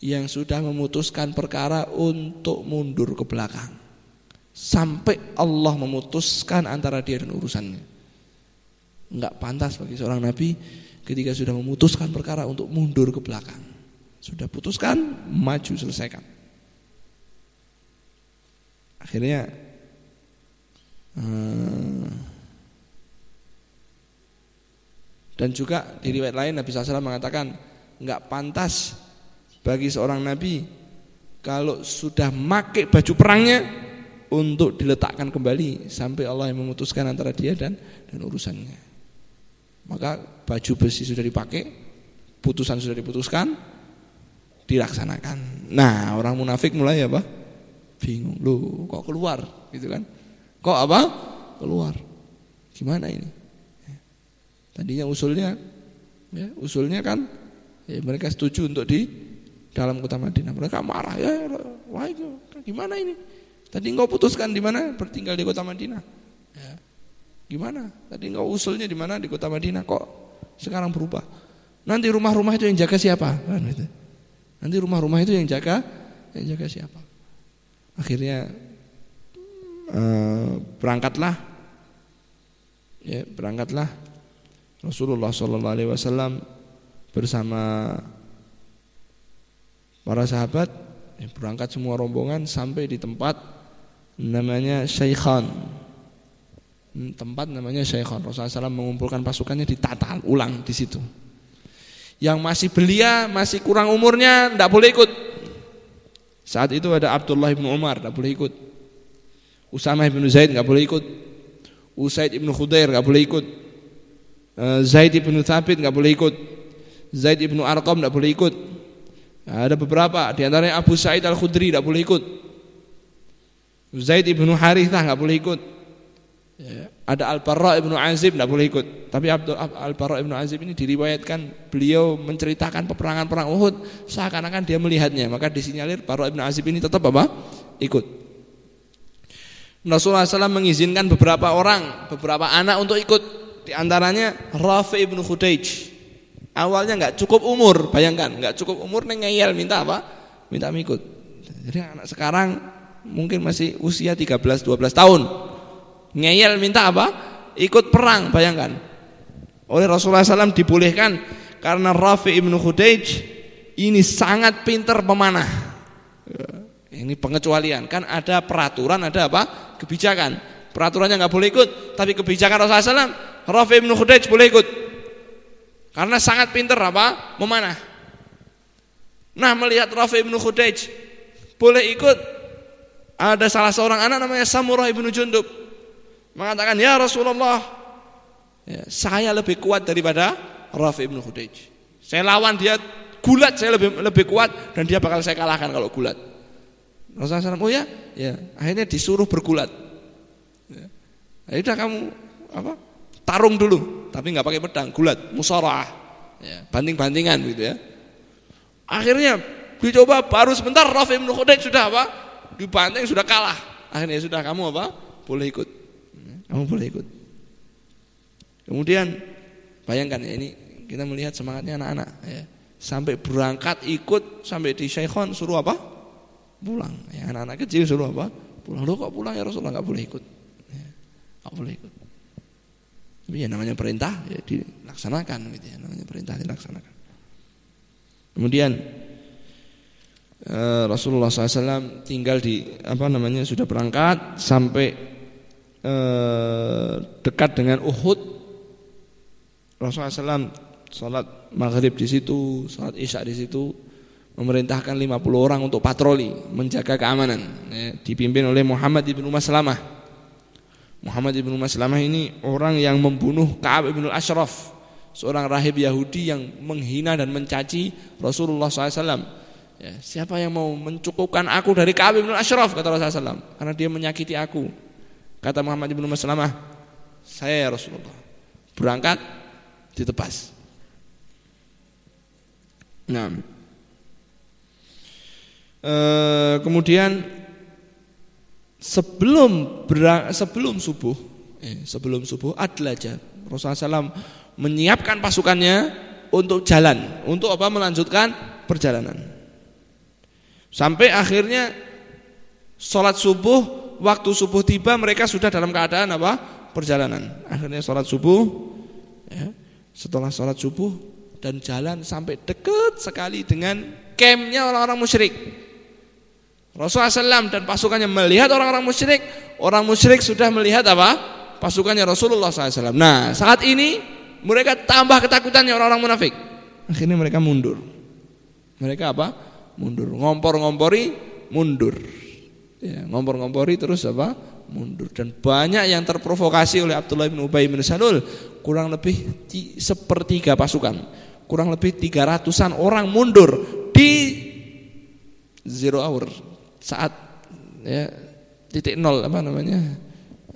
S1: yang sudah memutuskan perkara untuk mundur ke belakang sampai Allah memutuskan antara dia dan urusannya. Enggak pantas bagi seorang nabi ketika sudah memutuskan perkara untuk mundur ke belakang. Sudah putuskan, maju selesaikan. Akhirnya eh, dan juga di riwayat lain Nabi SAW mengatakan enggak pantas bagi seorang nabi kalau sudah make baju perangnya untuk diletakkan kembali sampai Allah yang memutuskan antara dia dan dan urusannya. Maka baju besi sudah dipakai, putusan sudah diputuskan, dilaksanakan. Nah, orang munafik mulai apa? Bingung, lu kok keluar gitu kan? Kok apa? Keluar. Gimana ini? Tadinya usulnya ya, usulnya kan ya, mereka setuju untuk di dalam kota Madinah. Mereka marah ya, wah itu gimana ini? Tadi engkau putuskan di mana? Bertinggal di kota Madinah. Ya. Gimana? Tadi engkau usulnya di mana? Di kota Madinah. Kok sekarang berubah? Nanti rumah-rumah itu yang jaga siapa? Kan gitu. Nanti rumah-rumah itu yang jaga, yang jaga siapa? Akhirnya eh, berangkatlah, ya berangkatlah Rasulullah Shallallahu Alaihi Wasallam bersama para sahabat ya, berangkat semua rombongan sampai di tempat namanya Syaikhan. Hmm, tempat namanya Syaikhan. Rasulullah SAW mengumpulkan pasukannya ditata ulang di situ. Yang masih belia, masih kurang umurnya, tidak boleh ikut. Saat itu ada Abdullah bin Umar, tidak boleh ikut. Usamah bin Zaid nggak boleh ikut. Usaid bin Khudair nggak boleh ikut. Eh, Zaid bin Thabit nggak boleh ikut. Zaid bin Arqam nggak boleh ikut. Ada beberapa di antaranya Abu Sa'id Al Khudri tidak boleh ikut. Zaid ibnu Harithah nggak boleh ikut. Ada Al Barra ibnu Azib nggak boleh ikut. Tapi Abdul Al Barra ibnu Azib ini diriwayatkan beliau menceritakan peperangan perang Uhud seakan-akan dia melihatnya. Maka disinyalir Barra ibnu Azib ini tetap apa? Ikut. Rasulullah SAW mengizinkan beberapa orang, beberapa anak untuk ikut. Di antaranya Rafi ibnu Khudaij. Awalnya nggak cukup umur, bayangkan nggak cukup umur neng ngeyel minta apa? Minta ikut. Jadi anak sekarang mungkin masih usia 13 12 tahun. Ngeyel minta apa? Ikut perang, bayangkan. Oleh Rasulullah SAW dibolehkan karena Rafi ibnu Khudaij ini sangat pinter pemanah. Ini pengecualian, kan ada peraturan, ada apa? Kebijakan. Peraturannya nggak boleh ikut, tapi kebijakan Rasulullah SAW, Rafi ibnu Khudaij boleh ikut. Karena sangat pinter apa? Memanah. Nah melihat Rafi ibnu Khudaij boleh ikut ada salah seorang anak namanya Samurah ibnu Jundub mengatakan ya Rasulullah ya, saya lebih kuat daripada Rafi ibnu Khudaij saya lawan dia gulat saya lebih lebih kuat dan dia bakal saya kalahkan kalau gulat Rasulullah SAW oh ya ya akhirnya disuruh bergulat ya. udah kamu apa tarung dulu tapi nggak pakai pedang gulat musarah ya, banting bantingan gitu ya akhirnya Dicoba baru sebentar Rafi bin Khudaid sudah apa? Dibanting sudah kalah. Akhirnya sudah kamu apa? Boleh ikut. Kamu boleh ikut. Kemudian bayangkan ya ini kita melihat semangatnya anak-anak ya. Sampai berangkat ikut sampai di Syekhon suruh apa? Pulang. Ya, anak-anak kecil suruh apa? Pulang. Loh kok pulang ya Rasulullah nggak boleh ikut. Ya, boleh ikut. Tapi ya namanya perintah ya dilaksanakan gitu ya. Namanya perintah dilaksanakan. Kemudian Eh, Rasulullah SAW tinggal di apa namanya sudah berangkat sampai eh, dekat dengan Uhud. Rasulullah SAW salat maghrib di situ, salat isya di situ, memerintahkan 50 orang untuk patroli menjaga keamanan. Ya, dipimpin oleh Muhammad ibnu Maslamah. Muhammad ibnu Maslamah ini orang yang membunuh Ka'ab ibnu Ashraf, seorang rahib Yahudi yang menghina dan mencaci Rasulullah SAW Ya, siapa yang mau mencukupkan aku dari Ka'ab bin Ashraf kata Rasulullah SAW karena dia menyakiti aku. Kata Muhammad bin Maslamah, saya ya Rasulullah. Berangkat ditepas. Nah, e, kemudian sebelum berang, sebelum subuh, eh, sebelum subuh adlaja Rasulullah SAW menyiapkan pasukannya untuk jalan, untuk apa melanjutkan perjalanan. Sampai akhirnya sholat subuh, waktu subuh tiba mereka sudah dalam keadaan apa? Perjalanan. Akhirnya sholat subuh, ya, setelah sholat subuh dan jalan sampai dekat sekali dengan campnya orang-orang musyrik. Rasulullah SAW dan pasukannya melihat orang-orang musyrik, orang musyrik sudah melihat apa? Pasukannya Rasulullah SAW. Nah saat ini mereka tambah ketakutannya orang-orang munafik. Akhirnya mereka mundur. Mereka apa? mundur. Ngompor-ngompori mundur. Ya, ngompor-ngompori terus apa? Mundur. Dan banyak yang terprovokasi oleh Abdullah bin Ubay bin Salul. Kurang lebih sepertiga pasukan. Kurang lebih tiga ratusan orang mundur di zero hour saat ya titik nol apa namanya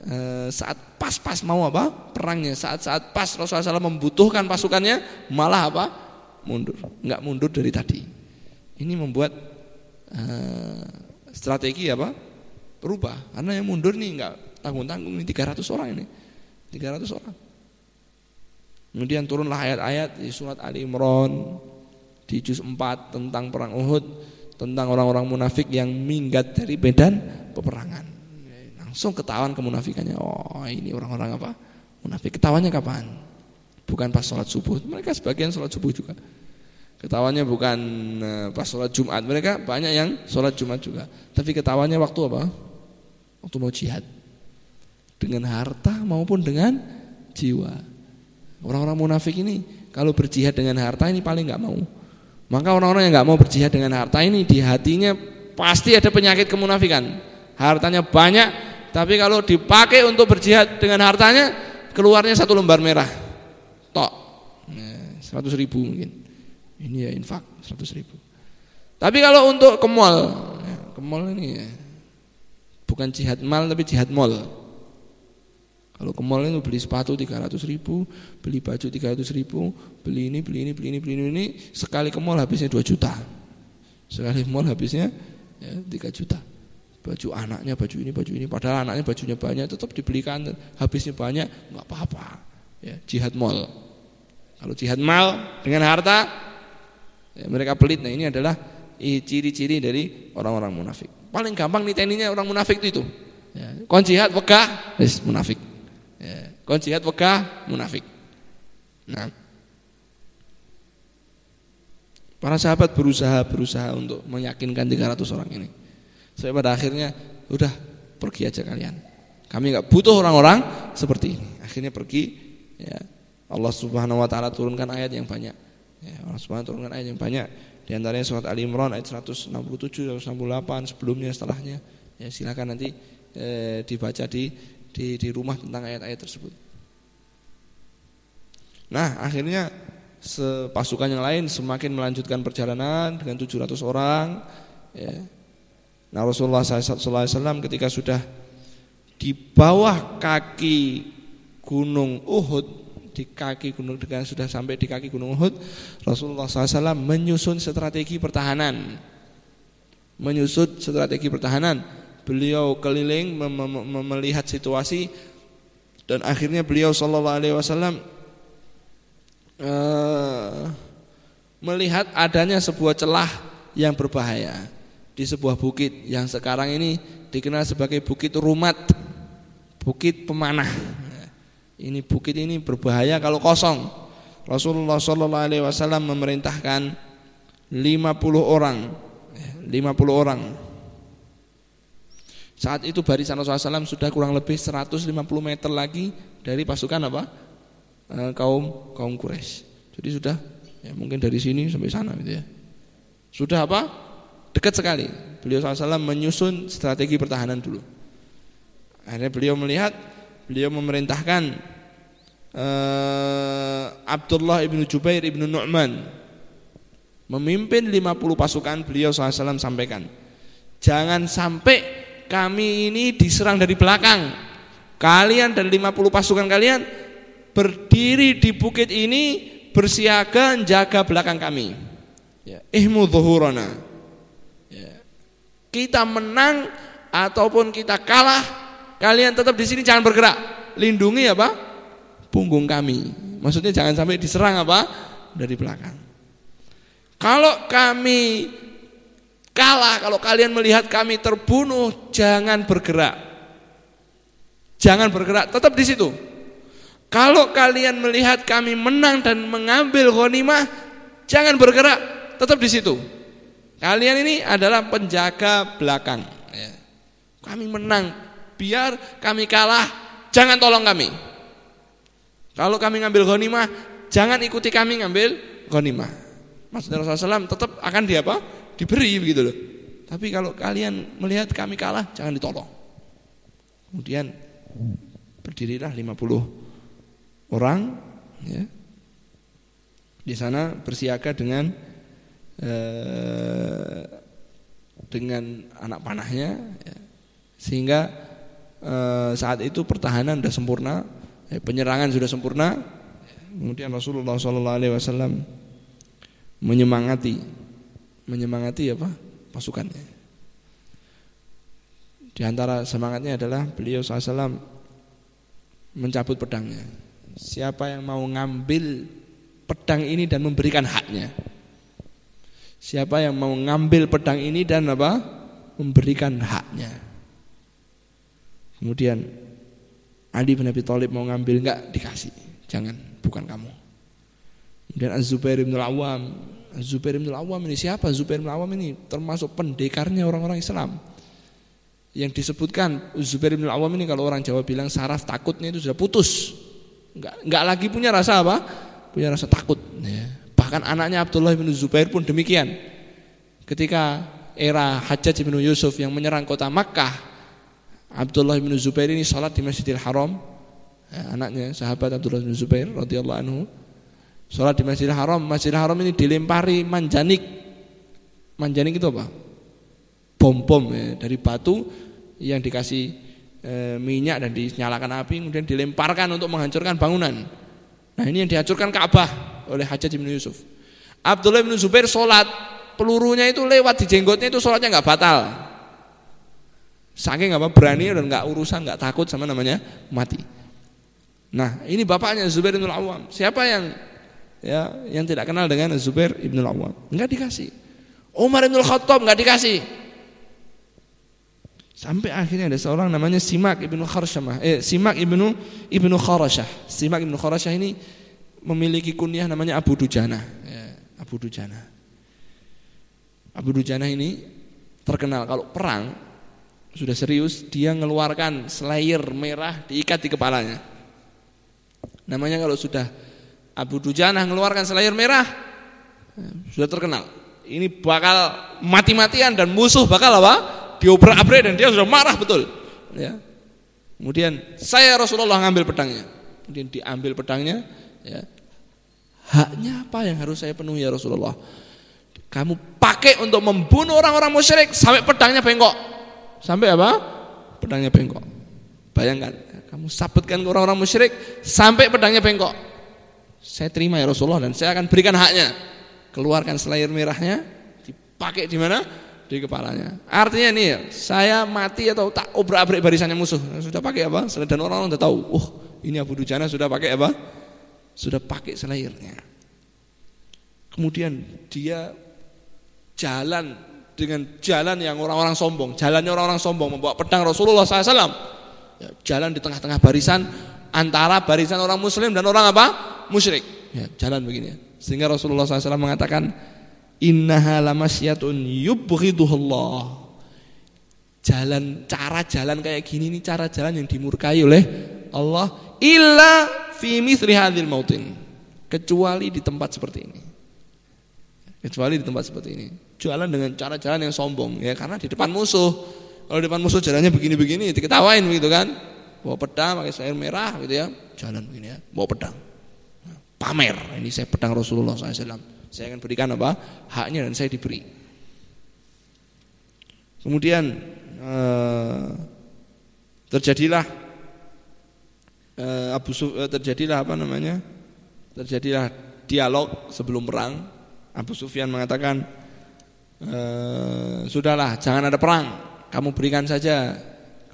S1: e, saat pas-pas mau apa perangnya saat-saat pas Rasulullah SAW membutuhkan pasukannya malah apa mundur nggak mundur dari tadi ini membuat uh, strategi apa? Berubah. Karena yang mundur nih nggak tanggung-tanggung ini 300 orang ini. 300 orang. Kemudian turunlah ayat-ayat di surat Ali Imran di juz 4 tentang perang Uhud, tentang orang-orang munafik yang minggat dari medan peperangan. Langsung ketahuan kemunafikannya. Oh, ini orang-orang apa? Munafik. Ketawanya kapan? Bukan pas sholat subuh. Mereka sebagian sholat subuh juga. Ketawanya bukan eh, pas sholat Jumat. Mereka banyak yang sholat Jumat juga. Tapi ketawanya waktu apa? Waktu mau jihad. Dengan harta maupun dengan jiwa. Orang-orang munafik ini kalau berjihad dengan harta ini paling nggak mau. Maka orang-orang yang nggak mau berjihad dengan harta ini di hatinya pasti ada penyakit kemunafikan. Hartanya banyak, tapi kalau dipakai untuk berjihad dengan hartanya keluarnya satu lembar merah. Tok. Seratus ribu mungkin. Ini ya infak 100 ribu. Tapi kalau untuk ke mall, ya, ke mall ini ya, bukan jihad mal tapi jihad mall. Kalau ke mall itu beli sepatu 300 ribu, beli baju 300 ribu, beli ini, beli ini, beli ini, beli ini, ini sekali ke mall habisnya 2 juta. Sekali mall habisnya ya, 3 juta. Baju anaknya baju ini, baju ini, padahal anaknya bajunya banyak tetap dibelikan, habisnya banyak, nggak apa-apa. Ya, jihad mall. Kalau jihad mal dengan harta Ya, mereka pelit. Nah ini adalah ciri-ciri dari orang-orang munafik. Paling gampang nih tekniknya orang munafik itu. Ya, kon munafik. Ya, kon jihad munafik. Nah, para sahabat berusaha berusaha untuk meyakinkan 300 orang ini. Saya pada akhirnya udah pergi aja kalian. Kami nggak butuh orang-orang seperti ini. Akhirnya pergi. Ya, Allah Subhanahu Wa Taala turunkan ayat yang banyak. Ya, Allah Subhanahu turunkan ayat yang banyak. Di antaranya surat Ali Imran ayat 167 168 sebelumnya setelahnya. Ya, silakan nanti eh, dibaca di, di di rumah tentang ayat-ayat tersebut. Nah, akhirnya pasukan yang lain semakin melanjutkan perjalanan dengan 700 orang ya. Nah, Rasulullah SAW ketika sudah di bawah kaki gunung Uhud di kaki gunung dengan sudah sampai di kaki gunung Uhud Rasulullah SAW menyusun strategi pertahanan menyusut strategi pertahanan. Beliau keliling mem mem melihat situasi dan akhirnya beliau sallallahu alaihi wasallam uh, melihat adanya sebuah celah yang berbahaya di sebuah bukit yang sekarang ini dikenal sebagai bukit rumat, bukit pemanah. Ini bukit ini berbahaya kalau kosong. Rasulullah Shallallahu Alaihi Wasallam memerintahkan 50 orang, 50 orang. Saat itu barisan Rasulullah SAW sudah kurang lebih 150 meter lagi dari pasukan apa? E, kaum kaum Quraisy. Jadi sudah ya mungkin dari sini sampai sana gitu ya. Sudah apa? Dekat sekali. Beliau SAW menyusun strategi pertahanan dulu. Akhirnya beliau melihat, beliau memerintahkan uh, Abdullah ibnu Jubair ibnu Nu'man memimpin 50 pasukan beliau SAW sampaikan jangan sampai kami ini diserang dari belakang. Kalian dan 50 pasukan kalian berdiri di bukit ini bersiaga jaga belakang kami. Ya. Ihmu dhuhurana ya. kita menang ataupun kita kalah kalian tetap di sini jangan bergerak. Lindungi apa punggung kami maksudnya jangan sampai diserang apa dari belakang kalau kami kalah kalau kalian melihat kami terbunuh jangan bergerak jangan bergerak tetap di situ kalau kalian melihat kami menang dan mengambil ghanimah jangan bergerak tetap di situ. Kalian ini adalah penjaga belakang. Ya. Kami menang, biar kami kalah, jangan tolong kami. Kalau kami ngambil ghanimah, jangan ikuti kami ngambil ghanimah. Maksudnya Rasulullah SAW tetap akan di apa? Diberi begitu loh. Tapi kalau kalian melihat kami kalah, jangan ditolong. Kemudian berdirilah 50 orang ya. Di sana bersiaga dengan Eh, dengan anak panahnya ya. sehingga eh, saat itu pertahanan sudah sempurna penyerangan sudah sempurna. Kemudian Rasulullah SAW menyemangati menyemangati apa? Pasukannya. Di antara semangatnya adalah beliau SAW mencabut pedangnya. Siapa yang mau ngambil pedang ini dan memberikan haknya? Siapa yang mau ngambil pedang ini dan apa? Memberikan haknya. Kemudian Ali bin Abi Thalib mau ngambil enggak dikasih. Jangan, bukan kamu. Kemudian Az-Zubair bin Al-Awwam. Az-Zubair bin Al-Awwam ini siapa? Az-Zubair bin Al-Awwam ini termasuk pendekarnya orang-orang Islam. Yang disebutkan Zubair bin Al-Awwam ini kalau orang Jawa bilang saraf takutnya itu sudah putus. Enggak enggak lagi punya rasa apa? Punya rasa takut ya. Bahkan anaknya Abdullah bin Zubair pun demikian. Ketika era Hajjaj bin Yusuf yang menyerang kota Makkah, Abdullah bin Zubair ini sholat di Masjidil Haram. Ya, anaknya sahabat Abdullah bin Zubair radhiyallahu anhu sholat di Masjidil Haram. Masjidil Haram ini dilempari manjanik. Manjanik itu apa? Bom-bom ya, dari batu yang dikasih e, minyak dan dinyalakan api kemudian dilemparkan untuk menghancurkan bangunan. Nah ini yang dihancurkan Ka'bah oleh Hajjaj bin Yusuf. Abdullah bin Zubair sholat, pelurunya itu lewat di jenggotnya itu sholatnya nggak batal. Saking apa berani dan nggak urusan, nggak takut sama namanya mati. Nah ini bapaknya Zubair bin Awam. Siapa yang ya yang tidak kenal dengan Zubair bin Awam? Nggak dikasih. Umar bin Khattab nggak dikasih. Sampai akhirnya ada seorang namanya Simak ibnu Kharsyamah. Eh, Simak ibnu ibnu Kharasyah. Simak ibnu Kharasyah ini memiliki kunyah namanya Abu Dujana. Ya, Abu Dujana. Abu Dujana ini terkenal kalau perang sudah serius dia mengeluarkan slayer merah diikat di kepalanya. Namanya kalau sudah Abu Dujana mengeluarkan slayer merah sudah terkenal. Ini bakal mati-matian dan musuh bakal apa? Diobrak-abrik dan dia sudah marah betul. Ya. Kemudian saya Rasulullah ngambil pedangnya. Kemudian diambil pedangnya, ya, Haknya apa yang harus saya penuhi ya Rasulullah? Kamu pakai untuk membunuh orang-orang musyrik sampai pedangnya bengkok. Sampai apa? Pedangnya bengkok. Bayangkan, kamu sabutkan ke orang-orang musyrik sampai pedangnya bengkok. Saya terima ya Rasulullah dan saya akan berikan haknya. Keluarkan selayar merahnya, dipakai di mana? di kepalanya. Artinya nih ya, saya mati atau tak obrak-abrik barisannya musuh. Sudah pakai apa? Dan orang-orang sudah tahu, oh ini Abu Dujana sudah pakai apa? Sudah pakai selairnya. Kemudian dia jalan dengan jalan yang orang-orang sombong, jalannya orang-orang sombong membawa pedang Rasulullah SAW. Ya, jalan di tengah-tengah barisan antara barisan orang Muslim dan orang apa? Musyrik. Ya, jalan begini. Sehingga Rasulullah SAW mengatakan, Innaha lamasyatun yubghiduhullah. Jalan cara jalan kayak gini ini cara jalan yang dimurkai oleh Allah illa fi mithli hadhil mautin. Kecuali di tempat seperti ini kecuali di tempat seperti ini. Jualan dengan cara jalan yang sombong ya karena di depan musuh. Kalau di depan musuh jalannya begini-begini diketawain begitu kan. Bawa pedang pakai sayur merah gitu ya. Jalan begini ya, bawa pedang. Pamer, ini saya pedang Rasulullah SAW. Saya akan berikan apa? Haknya dan saya diberi. Kemudian eh, terjadilah eh, Abu eh, terjadilah apa namanya? Terjadilah dialog sebelum perang Abu Sufyan mengatakan, e, sudahlah jangan ada perang, kamu berikan saja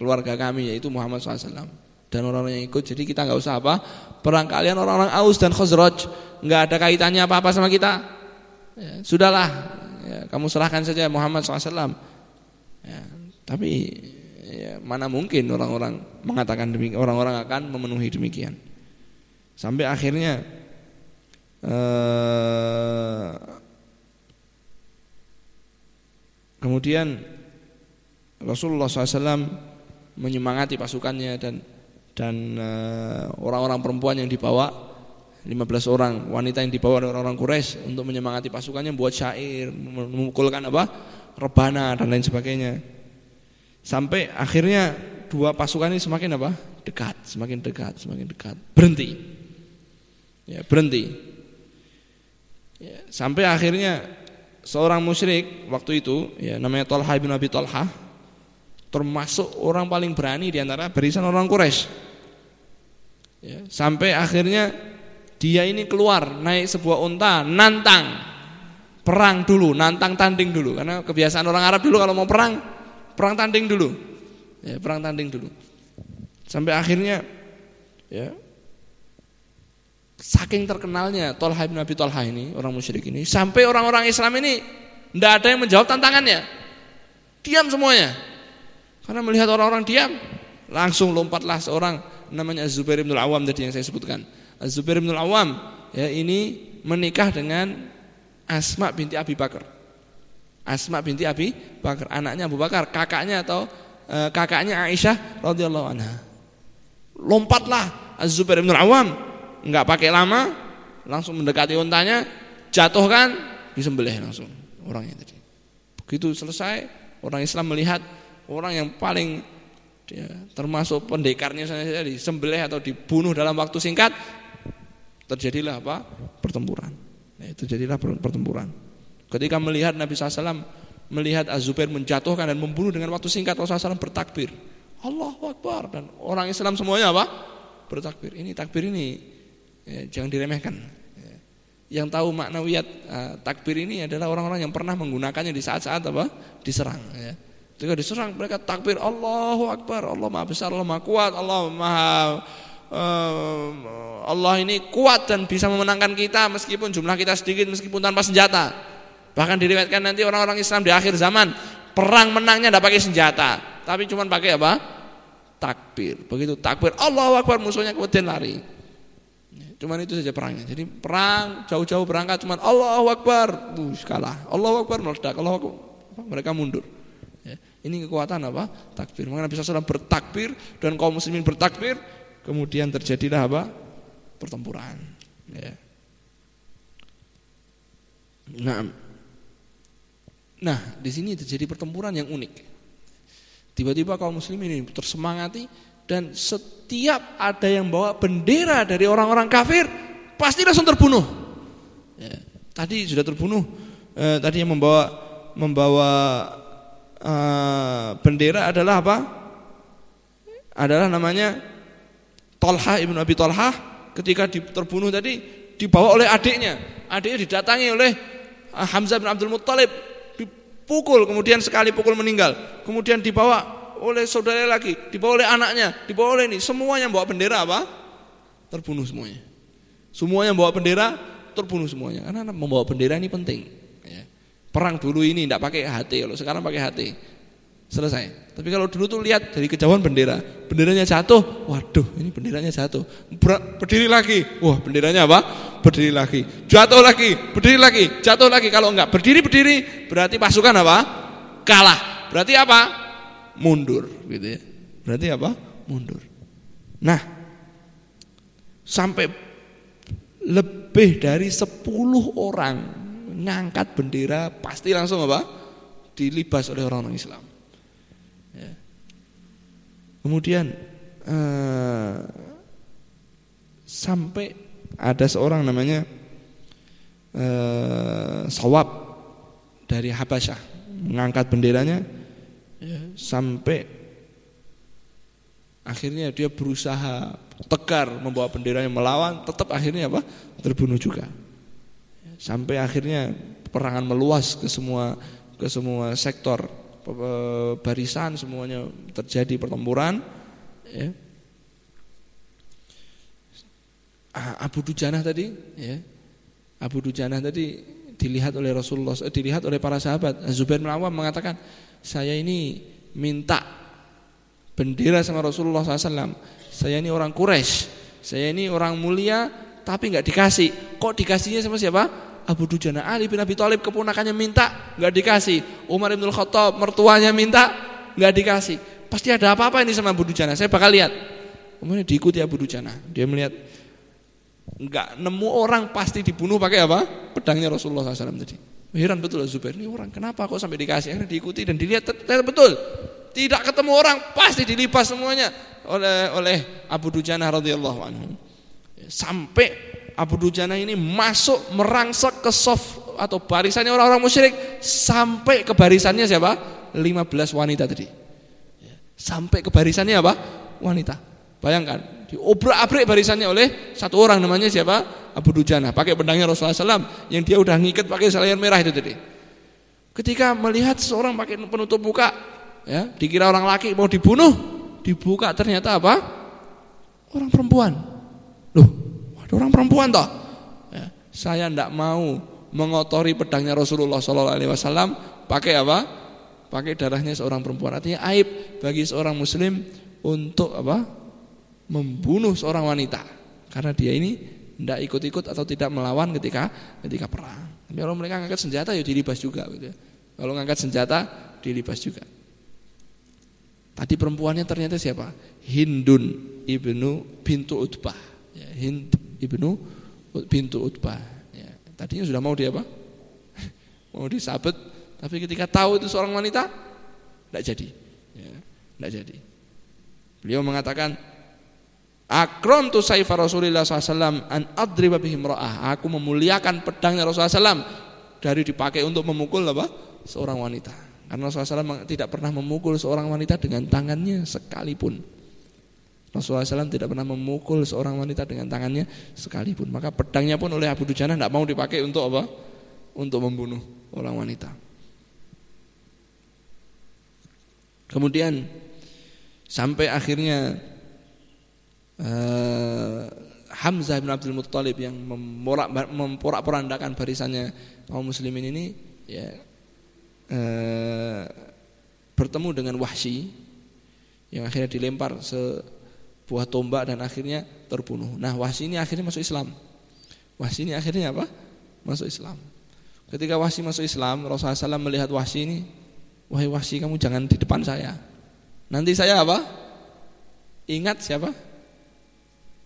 S1: keluarga kami yaitu Muhammad SAW dan orang-orang yang ikut. Jadi kita nggak usah apa perang kalian orang-orang Aus dan Khazraj nggak ada kaitannya apa-apa sama kita. Ya, sudahlah, ya, kamu serahkan saja Muhammad SAW. Ya, tapi ya, mana mungkin orang-orang mengatakan demikian, orang-orang akan memenuhi demikian. Sampai akhirnya Eh, kemudian Rasulullah SAW menyemangati pasukannya dan dan eh, orang-orang perempuan yang dibawa 15 orang wanita yang dibawa oleh orang-orang Quraisy untuk menyemangati pasukannya buat syair memukulkan apa? Rebana dan lain sebagainya. Sampai akhirnya dua pasukan ini semakin apa? Dekat semakin dekat semakin dekat. Berhenti. Ya berhenti. Ya, sampai akhirnya seorang musyrik waktu itu ya namanya Talha bin Abi Talha termasuk orang paling berani di antara barisan orang Quraisy. Ya, sampai akhirnya dia ini keluar naik sebuah unta nantang perang dulu, nantang tanding dulu karena kebiasaan orang Arab dulu kalau mau perang perang tanding dulu. Ya, perang tanding dulu. Sampai akhirnya ya Saking terkenalnya Tolha bin Abi Tolha ini, orang musyrik ini, sampai orang-orang Islam ini tidak ada yang menjawab tantangannya. Diam semuanya. Karena melihat orang-orang diam, langsung lompatlah seorang namanya Az-Zubair bin Al-Awwam tadi yang saya sebutkan. Az-Zubair bin Al-Awwam ya ini menikah dengan Asma binti Abi Bakar. Asma binti Abi Bakar, anaknya Abu Bakar, kakaknya atau e, kakaknya Aisyah radhiyallahu anha. Lompatlah Az-Zubair bin Al-Awwam nggak pakai lama, langsung mendekati untanya, jatuhkan, disembelih langsung orangnya tadi. Begitu selesai, orang Islam melihat orang yang paling ya, termasuk pendekarnya saja disembelih atau dibunuh dalam waktu singkat, terjadilah apa? Pertempuran. Ya, terjadilah pertempuran. Ketika melihat Nabi SAW melihat Az-Zubair menjatuhkan dan membunuh dengan waktu singkat Rasulullah SAW bertakbir. Allahu Akbar dan orang Islam semuanya apa? Bertakbir. Ini takbir ini ya, jangan diremehkan. Ya. Yang tahu maknawiyat uh, takbir ini adalah orang-orang yang pernah menggunakannya di saat-saat apa? Diserang. Ya. Ketika diserang mereka takbir Allahu Akbar, Allah Maha Besar, Allah Maha Kuat, Allah Maha uh, Allah ini kuat dan bisa memenangkan kita meskipun jumlah kita sedikit, meskipun tanpa senjata. Bahkan diriwayatkan nanti orang-orang Islam di akhir zaman perang menangnya tidak pakai senjata, tapi cuma pakai apa? Takbir. Begitu takbir Allahu Akbar musuhnya kemudian lari. Cuman itu saja perangnya. Jadi perang jauh-jauh berangkat cuman Allahu Akbar, bus kalah. Allahu Akbar meledak. Allahu Akbar. Mereka mundur. Ya. Ini kekuatan apa? Takbir. Maka Nabi SAW bertakbir dan kaum muslimin bertakbir, kemudian terjadilah apa? Pertempuran. Ya. Nah, nah di sini terjadi pertempuran yang unik. Tiba-tiba kaum muslimin ini tersemangati dan setiap ada yang bawa bendera dari orang-orang kafir pasti langsung terbunuh. Ya, tadi sudah terbunuh. Eh, tadi yang membawa membawa uh, bendera adalah apa? Adalah namanya Tolha ibnu Abi Tolha. Ketika terbunuh tadi dibawa oleh adiknya. Adiknya didatangi oleh uh, Hamzah bin Abdul Muttalib pukul, kemudian sekali pukul meninggal, kemudian dibawa oleh saudara lagi, dibawa oleh anaknya, dibawa oleh ini, semuanya bawa bendera apa? Terbunuh semuanya. Semuanya bawa bendera, terbunuh semuanya. Karena membawa bendera ini penting. Ya. Perang dulu ini tidak pakai HT, kalau sekarang pakai HT selesai. Tapi kalau dulu tuh lihat dari kejauhan bendera, benderanya jatuh, waduh ini benderanya jatuh, berdiri lagi, wah benderanya apa? Berdiri lagi, jatuh lagi, berdiri lagi, jatuh lagi. Kalau enggak berdiri berdiri, berarti pasukan apa? Kalah. Berarti apa? Mundur, gitu ya. Berarti apa? Mundur. Nah, sampai lebih dari 10 orang ngangkat bendera pasti langsung apa? Dilibas oleh orang-orang Islam. Kemudian uh, sampai ada seorang namanya uh, Sawab dari Habasyah mengangkat benderanya ya, sampai akhirnya dia berusaha tegar membawa benderanya melawan tetap akhirnya apa terbunuh juga sampai akhirnya perangan meluas ke semua ke semua sektor barisan semuanya terjadi pertempuran ya. Abu Dujanah tadi ya. Abu Dujanah tadi dilihat oleh Rasulullah eh, dilihat oleh para sahabat Zubair bin Awam mengatakan saya ini minta bendera sama Rasulullah SAW saya ini orang Quraisy. Saya ini orang mulia tapi nggak dikasih. Kok dikasihnya sama siapa? Abu Dujana Ali bin Abi Thalib keponakannya minta nggak dikasih. Umar bin Khattab mertuanya minta nggak dikasih. Pasti ada apa-apa ini sama Abu Dujana saya bakal lihat. Kemudian diikuti Abu Dujana dia melihat nggak nemu orang pasti dibunuh pakai apa? Pedangnya Rasulullah SAW tadi heran betul Zubair ini orang kenapa kok sampai dikasih akhirnya diikuti dan dilihat ternyata betul tidak ketemu orang pasti dilipas semuanya oleh oleh Abu Dujana radhiyallahu anhu sampai Abu Dujana ini masuk merangsek ke soft atau barisannya orang-orang musyrik sampai ke barisannya siapa? 15 wanita tadi. Sampai ke barisannya apa? Wanita. Bayangkan, diobrak-abrik barisannya oleh satu orang namanya siapa? Abu Dujana, pakai pedangnya Rasulullah SAW yang dia udah ngikat pakai selayan merah itu tadi. Ketika melihat seorang pakai penutup muka, ya, dikira orang laki mau dibunuh, dibuka ternyata apa? Orang perempuan. Loh, orang perempuan toh. Ya, saya tidak mau mengotori pedangnya Rasulullah Wasallam pakai apa? Pakai darahnya seorang perempuan. Artinya aib bagi seorang Muslim untuk apa? Membunuh seorang wanita karena dia ini tidak ikut-ikut atau tidak melawan ketika ketika perang. Tapi kalau mereka ngangkat senjata ya dilibas juga. Gitu. Ya. Kalau ngangkat senjata dilibas juga. Tadi perempuannya ternyata siapa? Hindun ibnu bintu Utbah. Ya, Hind ibnu pintu Utbah. Ya, tadinya sudah mau dia apa? mau disabet, tapi ketika tahu itu seorang wanita, tidak jadi. Ya, jadi. Beliau mengatakan, Akram tu sayfa Rasulullah SAW an adriba bihim ra'ah. Aku memuliakan pedangnya Rasulullah SAW dari dipakai untuk memukul apa? seorang wanita. Karena Rasulullah SAW tidak pernah memukul seorang wanita dengan tangannya sekalipun. Rasulullah SAW tidak pernah memukul seorang wanita dengan tangannya sekalipun. Maka pedangnya pun oleh Abu Dujana tidak mau dipakai untuk apa? Untuk membunuh orang wanita. Kemudian sampai akhirnya uh, Hamzah bin Abdul Muttalib yang memporak-porandakan barisannya kaum muslimin ini ya uh, bertemu dengan Wahsy yang akhirnya dilempar se buah tombak dan akhirnya terbunuh. Nah Wahsi ini akhirnya masuk Islam. Wahsi ini akhirnya apa? Masuk Islam. Ketika Wahsi masuk Islam, Rasulullah SAW melihat Wahsi ini, wahai Wahsi kamu jangan di depan saya. Nanti saya apa? Ingat siapa?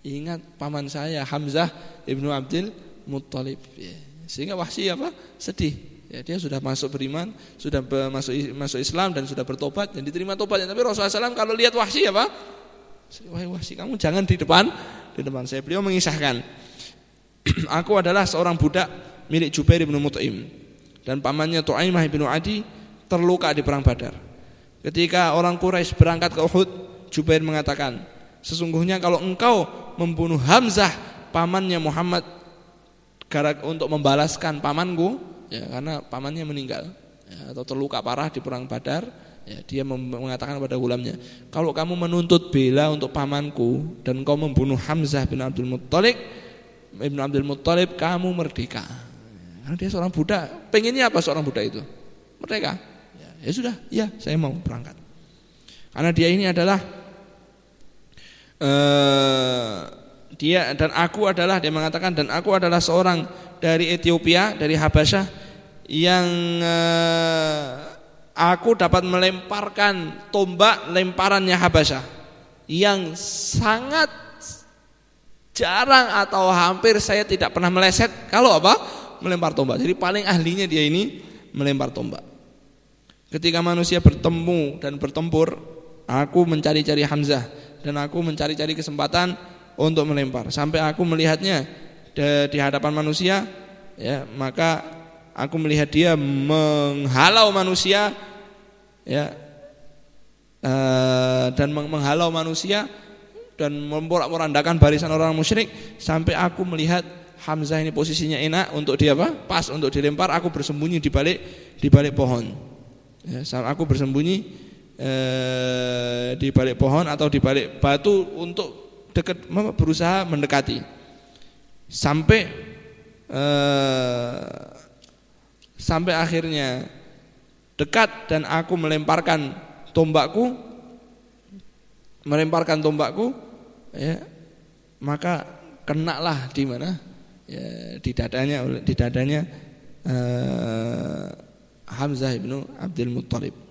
S1: Ingat paman saya Hamzah ibnu Abdul Muttalib. Ya. Sehingga Wahsi apa? Sedih. Ya, dia sudah masuk beriman, sudah masuk masuk Islam dan sudah bertobat dan diterima tobatnya. Tapi Rasulullah SAW kalau lihat Wahsi apa? Wahai wahsi kamu jangan di depan di depan saya. Beliau mengisahkan, aku adalah seorang budak milik Jubair bin Mut'im dan pamannya Tu'aimah bin Adi terluka di perang Badar. Ketika orang Quraisy berangkat ke Uhud, Jubair mengatakan, sesungguhnya kalau engkau membunuh Hamzah pamannya Muhammad untuk membalaskan pamanku, ya karena pamannya meninggal, ya, atau terluka parah di perang Badar, ya, dia mengatakan kepada gulamnya, kalau kamu menuntut bela untuk pamanku dan kau membunuh Hamzah bin Abdul Muttalib, Ibn Abdul Muttalib, kamu merdeka. Karena dia seorang budak. Pengennya apa seorang budak itu? Merdeka. Ya, ya sudah, ya saya mau berangkat. Karena dia ini adalah uh, dia dan aku adalah dia mengatakan dan aku adalah seorang dari Ethiopia dari Habasyah yang uh, aku dapat melemparkan tombak lemparannya Habasyah yang sangat jarang atau hampir saya tidak pernah meleset kalau apa? Melempar tombak. Jadi paling ahlinya dia ini melempar tombak. Ketika manusia bertemu dan bertempur Aku mencari-cari Hamzah dan aku mencari-cari kesempatan untuk melempar sampai aku melihatnya di hadapan manusia ya maka aku melihat dia menghalau manusia ya uh, dan menghalau manusia dan memporak-porandakan barisan orang musyrik sampai aku melihat Hamzah ini posisinya enak untuk dia apa? Pas untuk dilempar, aku bersembunyi di balik di balik pohon. Ya, aku bersembunyi eh, di balik pohon atau di balik batu untuk dekat berusaha mendekati. Sampai eh, sampai akhirnya dekat dan aku melemparkan tombakku melemparkan tombakku ya maka kenalah di mana? Ya, di dadanya di dadanya eh, Hamzah ibnu Abdul Muttalib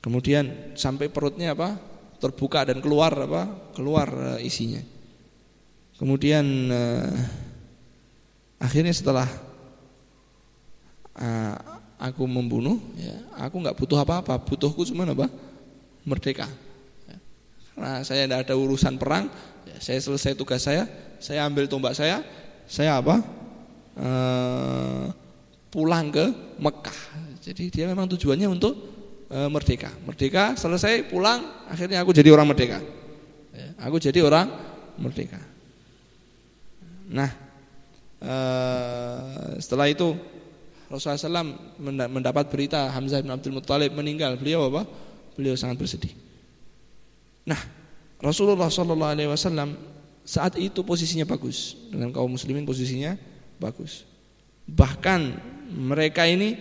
S1: Kemudian sampai perutnya apa? terbuka dan keluar apa? keluar uh, isinya. Kemudian uh, akhirnya setelah uh, aku membunuh, ya, aku nggak butuh apa-apa, butuhku cuma apa? merdeka. Ya. Karena saya tidak ada urusan perang, ya, saya selesai tugas saya, saya ambil tombak saya, saya apa? Uh, pulang ke Mekah. Jadi dia memang tujuannya untuk e, merdeka. Merdeka selesai pulang, akhirnya aku jadi orang merdeka. Ya, aku jadi orang merdeka. Nah, e, setelah itu Rasulullah SAW mendapat berita Hamzah bin Abdul Muttalib meninggal. Beliau apa? Beliau sangat bersedih. Nah, Rasulullah SAW saat itu posisinya bagus dengan kaum muslimin posisinya bagus. Bahkan mereka ini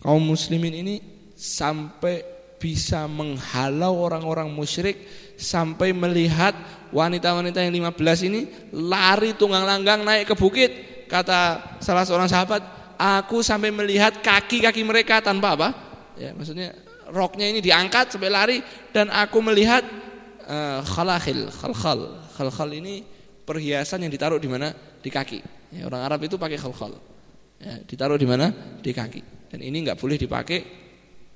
S1: kaum muslimin ini sampai bisa menghalau orang-orang musyrik sampai melihat wanita-wanita yang 15 ini lari tunggang langgang naik ke bukit. Kata salah seorang sahabat aku sampai melihat kaki-kaki mereka tanpa apa. Ya maksudnya roknya ini diangkat sampai lari dan aku melihat uh, khalakhil khalkhal. Khalkhal ini perhiasan yang ditaruh di mana? Di kaki. Ya, orang Arab itu pakai khalkhal. Ya, ditaruh di mana? Di kaki. Dan ini nggak boleh dipakai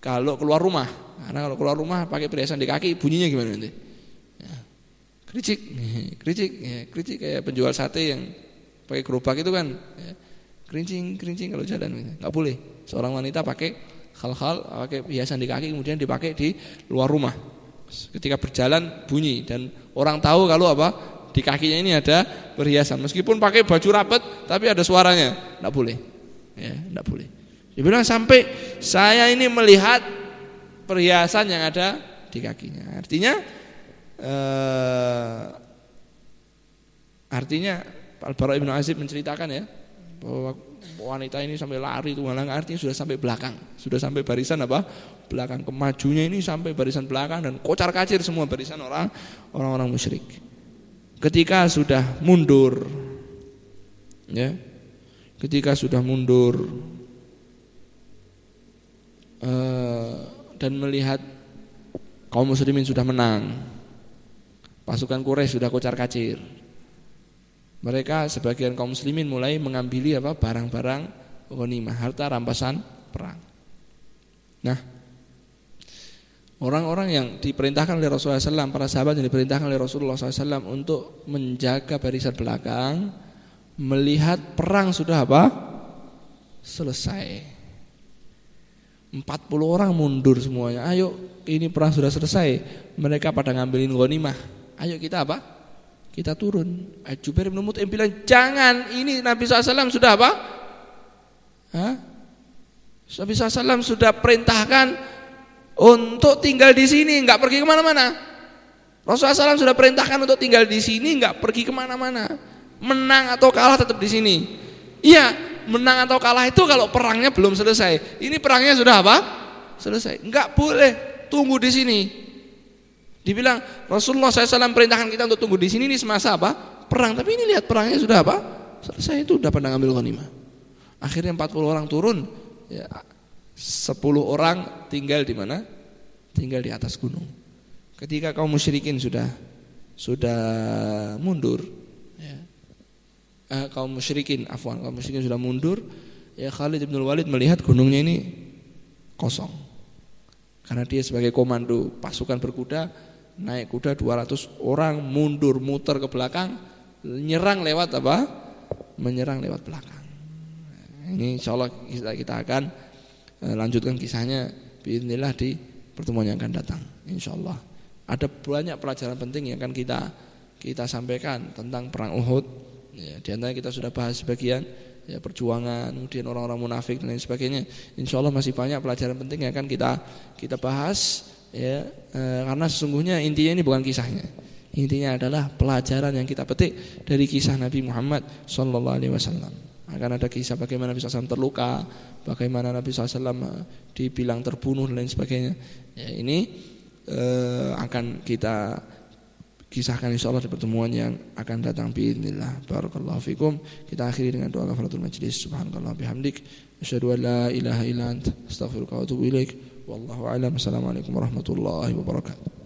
S1: kalau keluar rumah. Karena kalau keluar rumah pakai perhiasan di kaki bunyinya gimana nanti? Ya. Kericik, kericik, ya, kericik kayak penjual sate yang pakai gerobak itu kan. Ya. Kerincing, kerincing kalau jalan gitu. nggak boleh. Seorang wanita pakai hal-hal pakai perhiasan di kaki kemudian dipakai di luar rumah. Ketika berjalan bunyi dan orang tahu kalau apa di kakinya ini ada perhiasan. Meskipun pakai baju rapet tapi ada suaranya, nggak boleh. Ya, nggak boleh. Dia bilang sampai saya ini melihat perhiasan yang ada di kakinya. Artinya eh, artinya Al-Bara Ibnu Azib menceritakan ya bahwa wanita ini sampai lari itu malah artinya sudah sampai belakang, sudah sampai barisan apa? belakang. Kemajunya ini sampai barisan belakang dan kocar kacir semua barisan orang orang-orang musyrik. Ketika sudah mundur ya. Ketika sudah mundur Eh, dan melihat kaum muslimin sudah menang. Pasukan Quraisy sudah kocar kacir. Mereka sebagian kaum muslimin mulai mengambil apa barang-barang ghanimah, harta rampasan perang. Nah, orang-orang yang diperintahkan oleh Rasulullah SAW, para sahabat yang diperintahkan oleh Rasulullah SAW untuk menjaga barisan belakang, melihat perang sudah apa? Selesai 40 orang mundur semuanya. Ayo, ini perang sudah selesai. Mereka pada ngambilin ghanimah. Ayo kita apa? Kita turun. Jubair bin Mut'im "Jangan, ini Nabi SAW sudah apa?" Hah? Nabi SAW sudah perintahkan untuk tinggal di sini, nggak pergi ke mana-mana. Rasulullah SAW sudah perintahkan untuk tinggal di sini, nggak pergi ke mana-mana. Menang atau kalah tetap di sini. Iya, menang atau kalah itu kalau perangnya belum selesai. Ini perangnya sudah apa? Selesai. Nggak boleh tunggu di sini. Dibilang Rasulullah SAW perintahkan kita untuk tunggu di sini ini semasa apa? Perang. Tapi ini lihat perangnya sudah apa? Selesai itu udah pada ngambil ghanimah. Akhirnya 40 orang turun, ya, 10 orang tinggal di mana? Tinggal di atas gunung. Ketika kaum musyrikin sudah sudah mundur, eh, kaum musyrikin, afwan, kaum musyrikin sudah mundur, ya Khalid bin Walid melihat gunungnya ini kosong. Karena dia sebagai komando pasukan berkuda, naik kuda 200 orang mundur muter ke belakang, nyerang lewat apa? Menyerang lewat belakang. Ini insya Allah kita, kita akan eh, lanjutkan kisahnya Bismillah di pertemuan yang akan datang insya Allah. Ada banyak pelajaran penting yang akan kita kita sampaikan tentang perang Uhud. Ya, di antara kita sudah bahas sebagian ya perjuangan, kemudian orang-orang munafik dan lain sebagainya. Insya Allah masih banyak pelajaran penting yang akan kita kita bahas ya e, karena sesungguhnya intinya ini bukan kisahnya. Intinya adalah pelajaran yang kita petik dari kisah Nabi Muhammad Wasallam. Akan ada kisah bagaimana Nabi SAW terluka, bagaimana Nabi SAW eh, dibilang terbunuh dan lain sebagainya. Ya, ini eh, akan kita kisahkan insya Allah di pertemuan yang akan datang biidznillah barakallahu fikum. Kita akhiri dengan doa kafaratul majlis. Subhanakallah bihamdik. Asyhadu an la ilaha illa anta astaghfiruka wa atubu ilaik. Wallahu alam. Assalamualaikum warahmatullahi wabarakatuh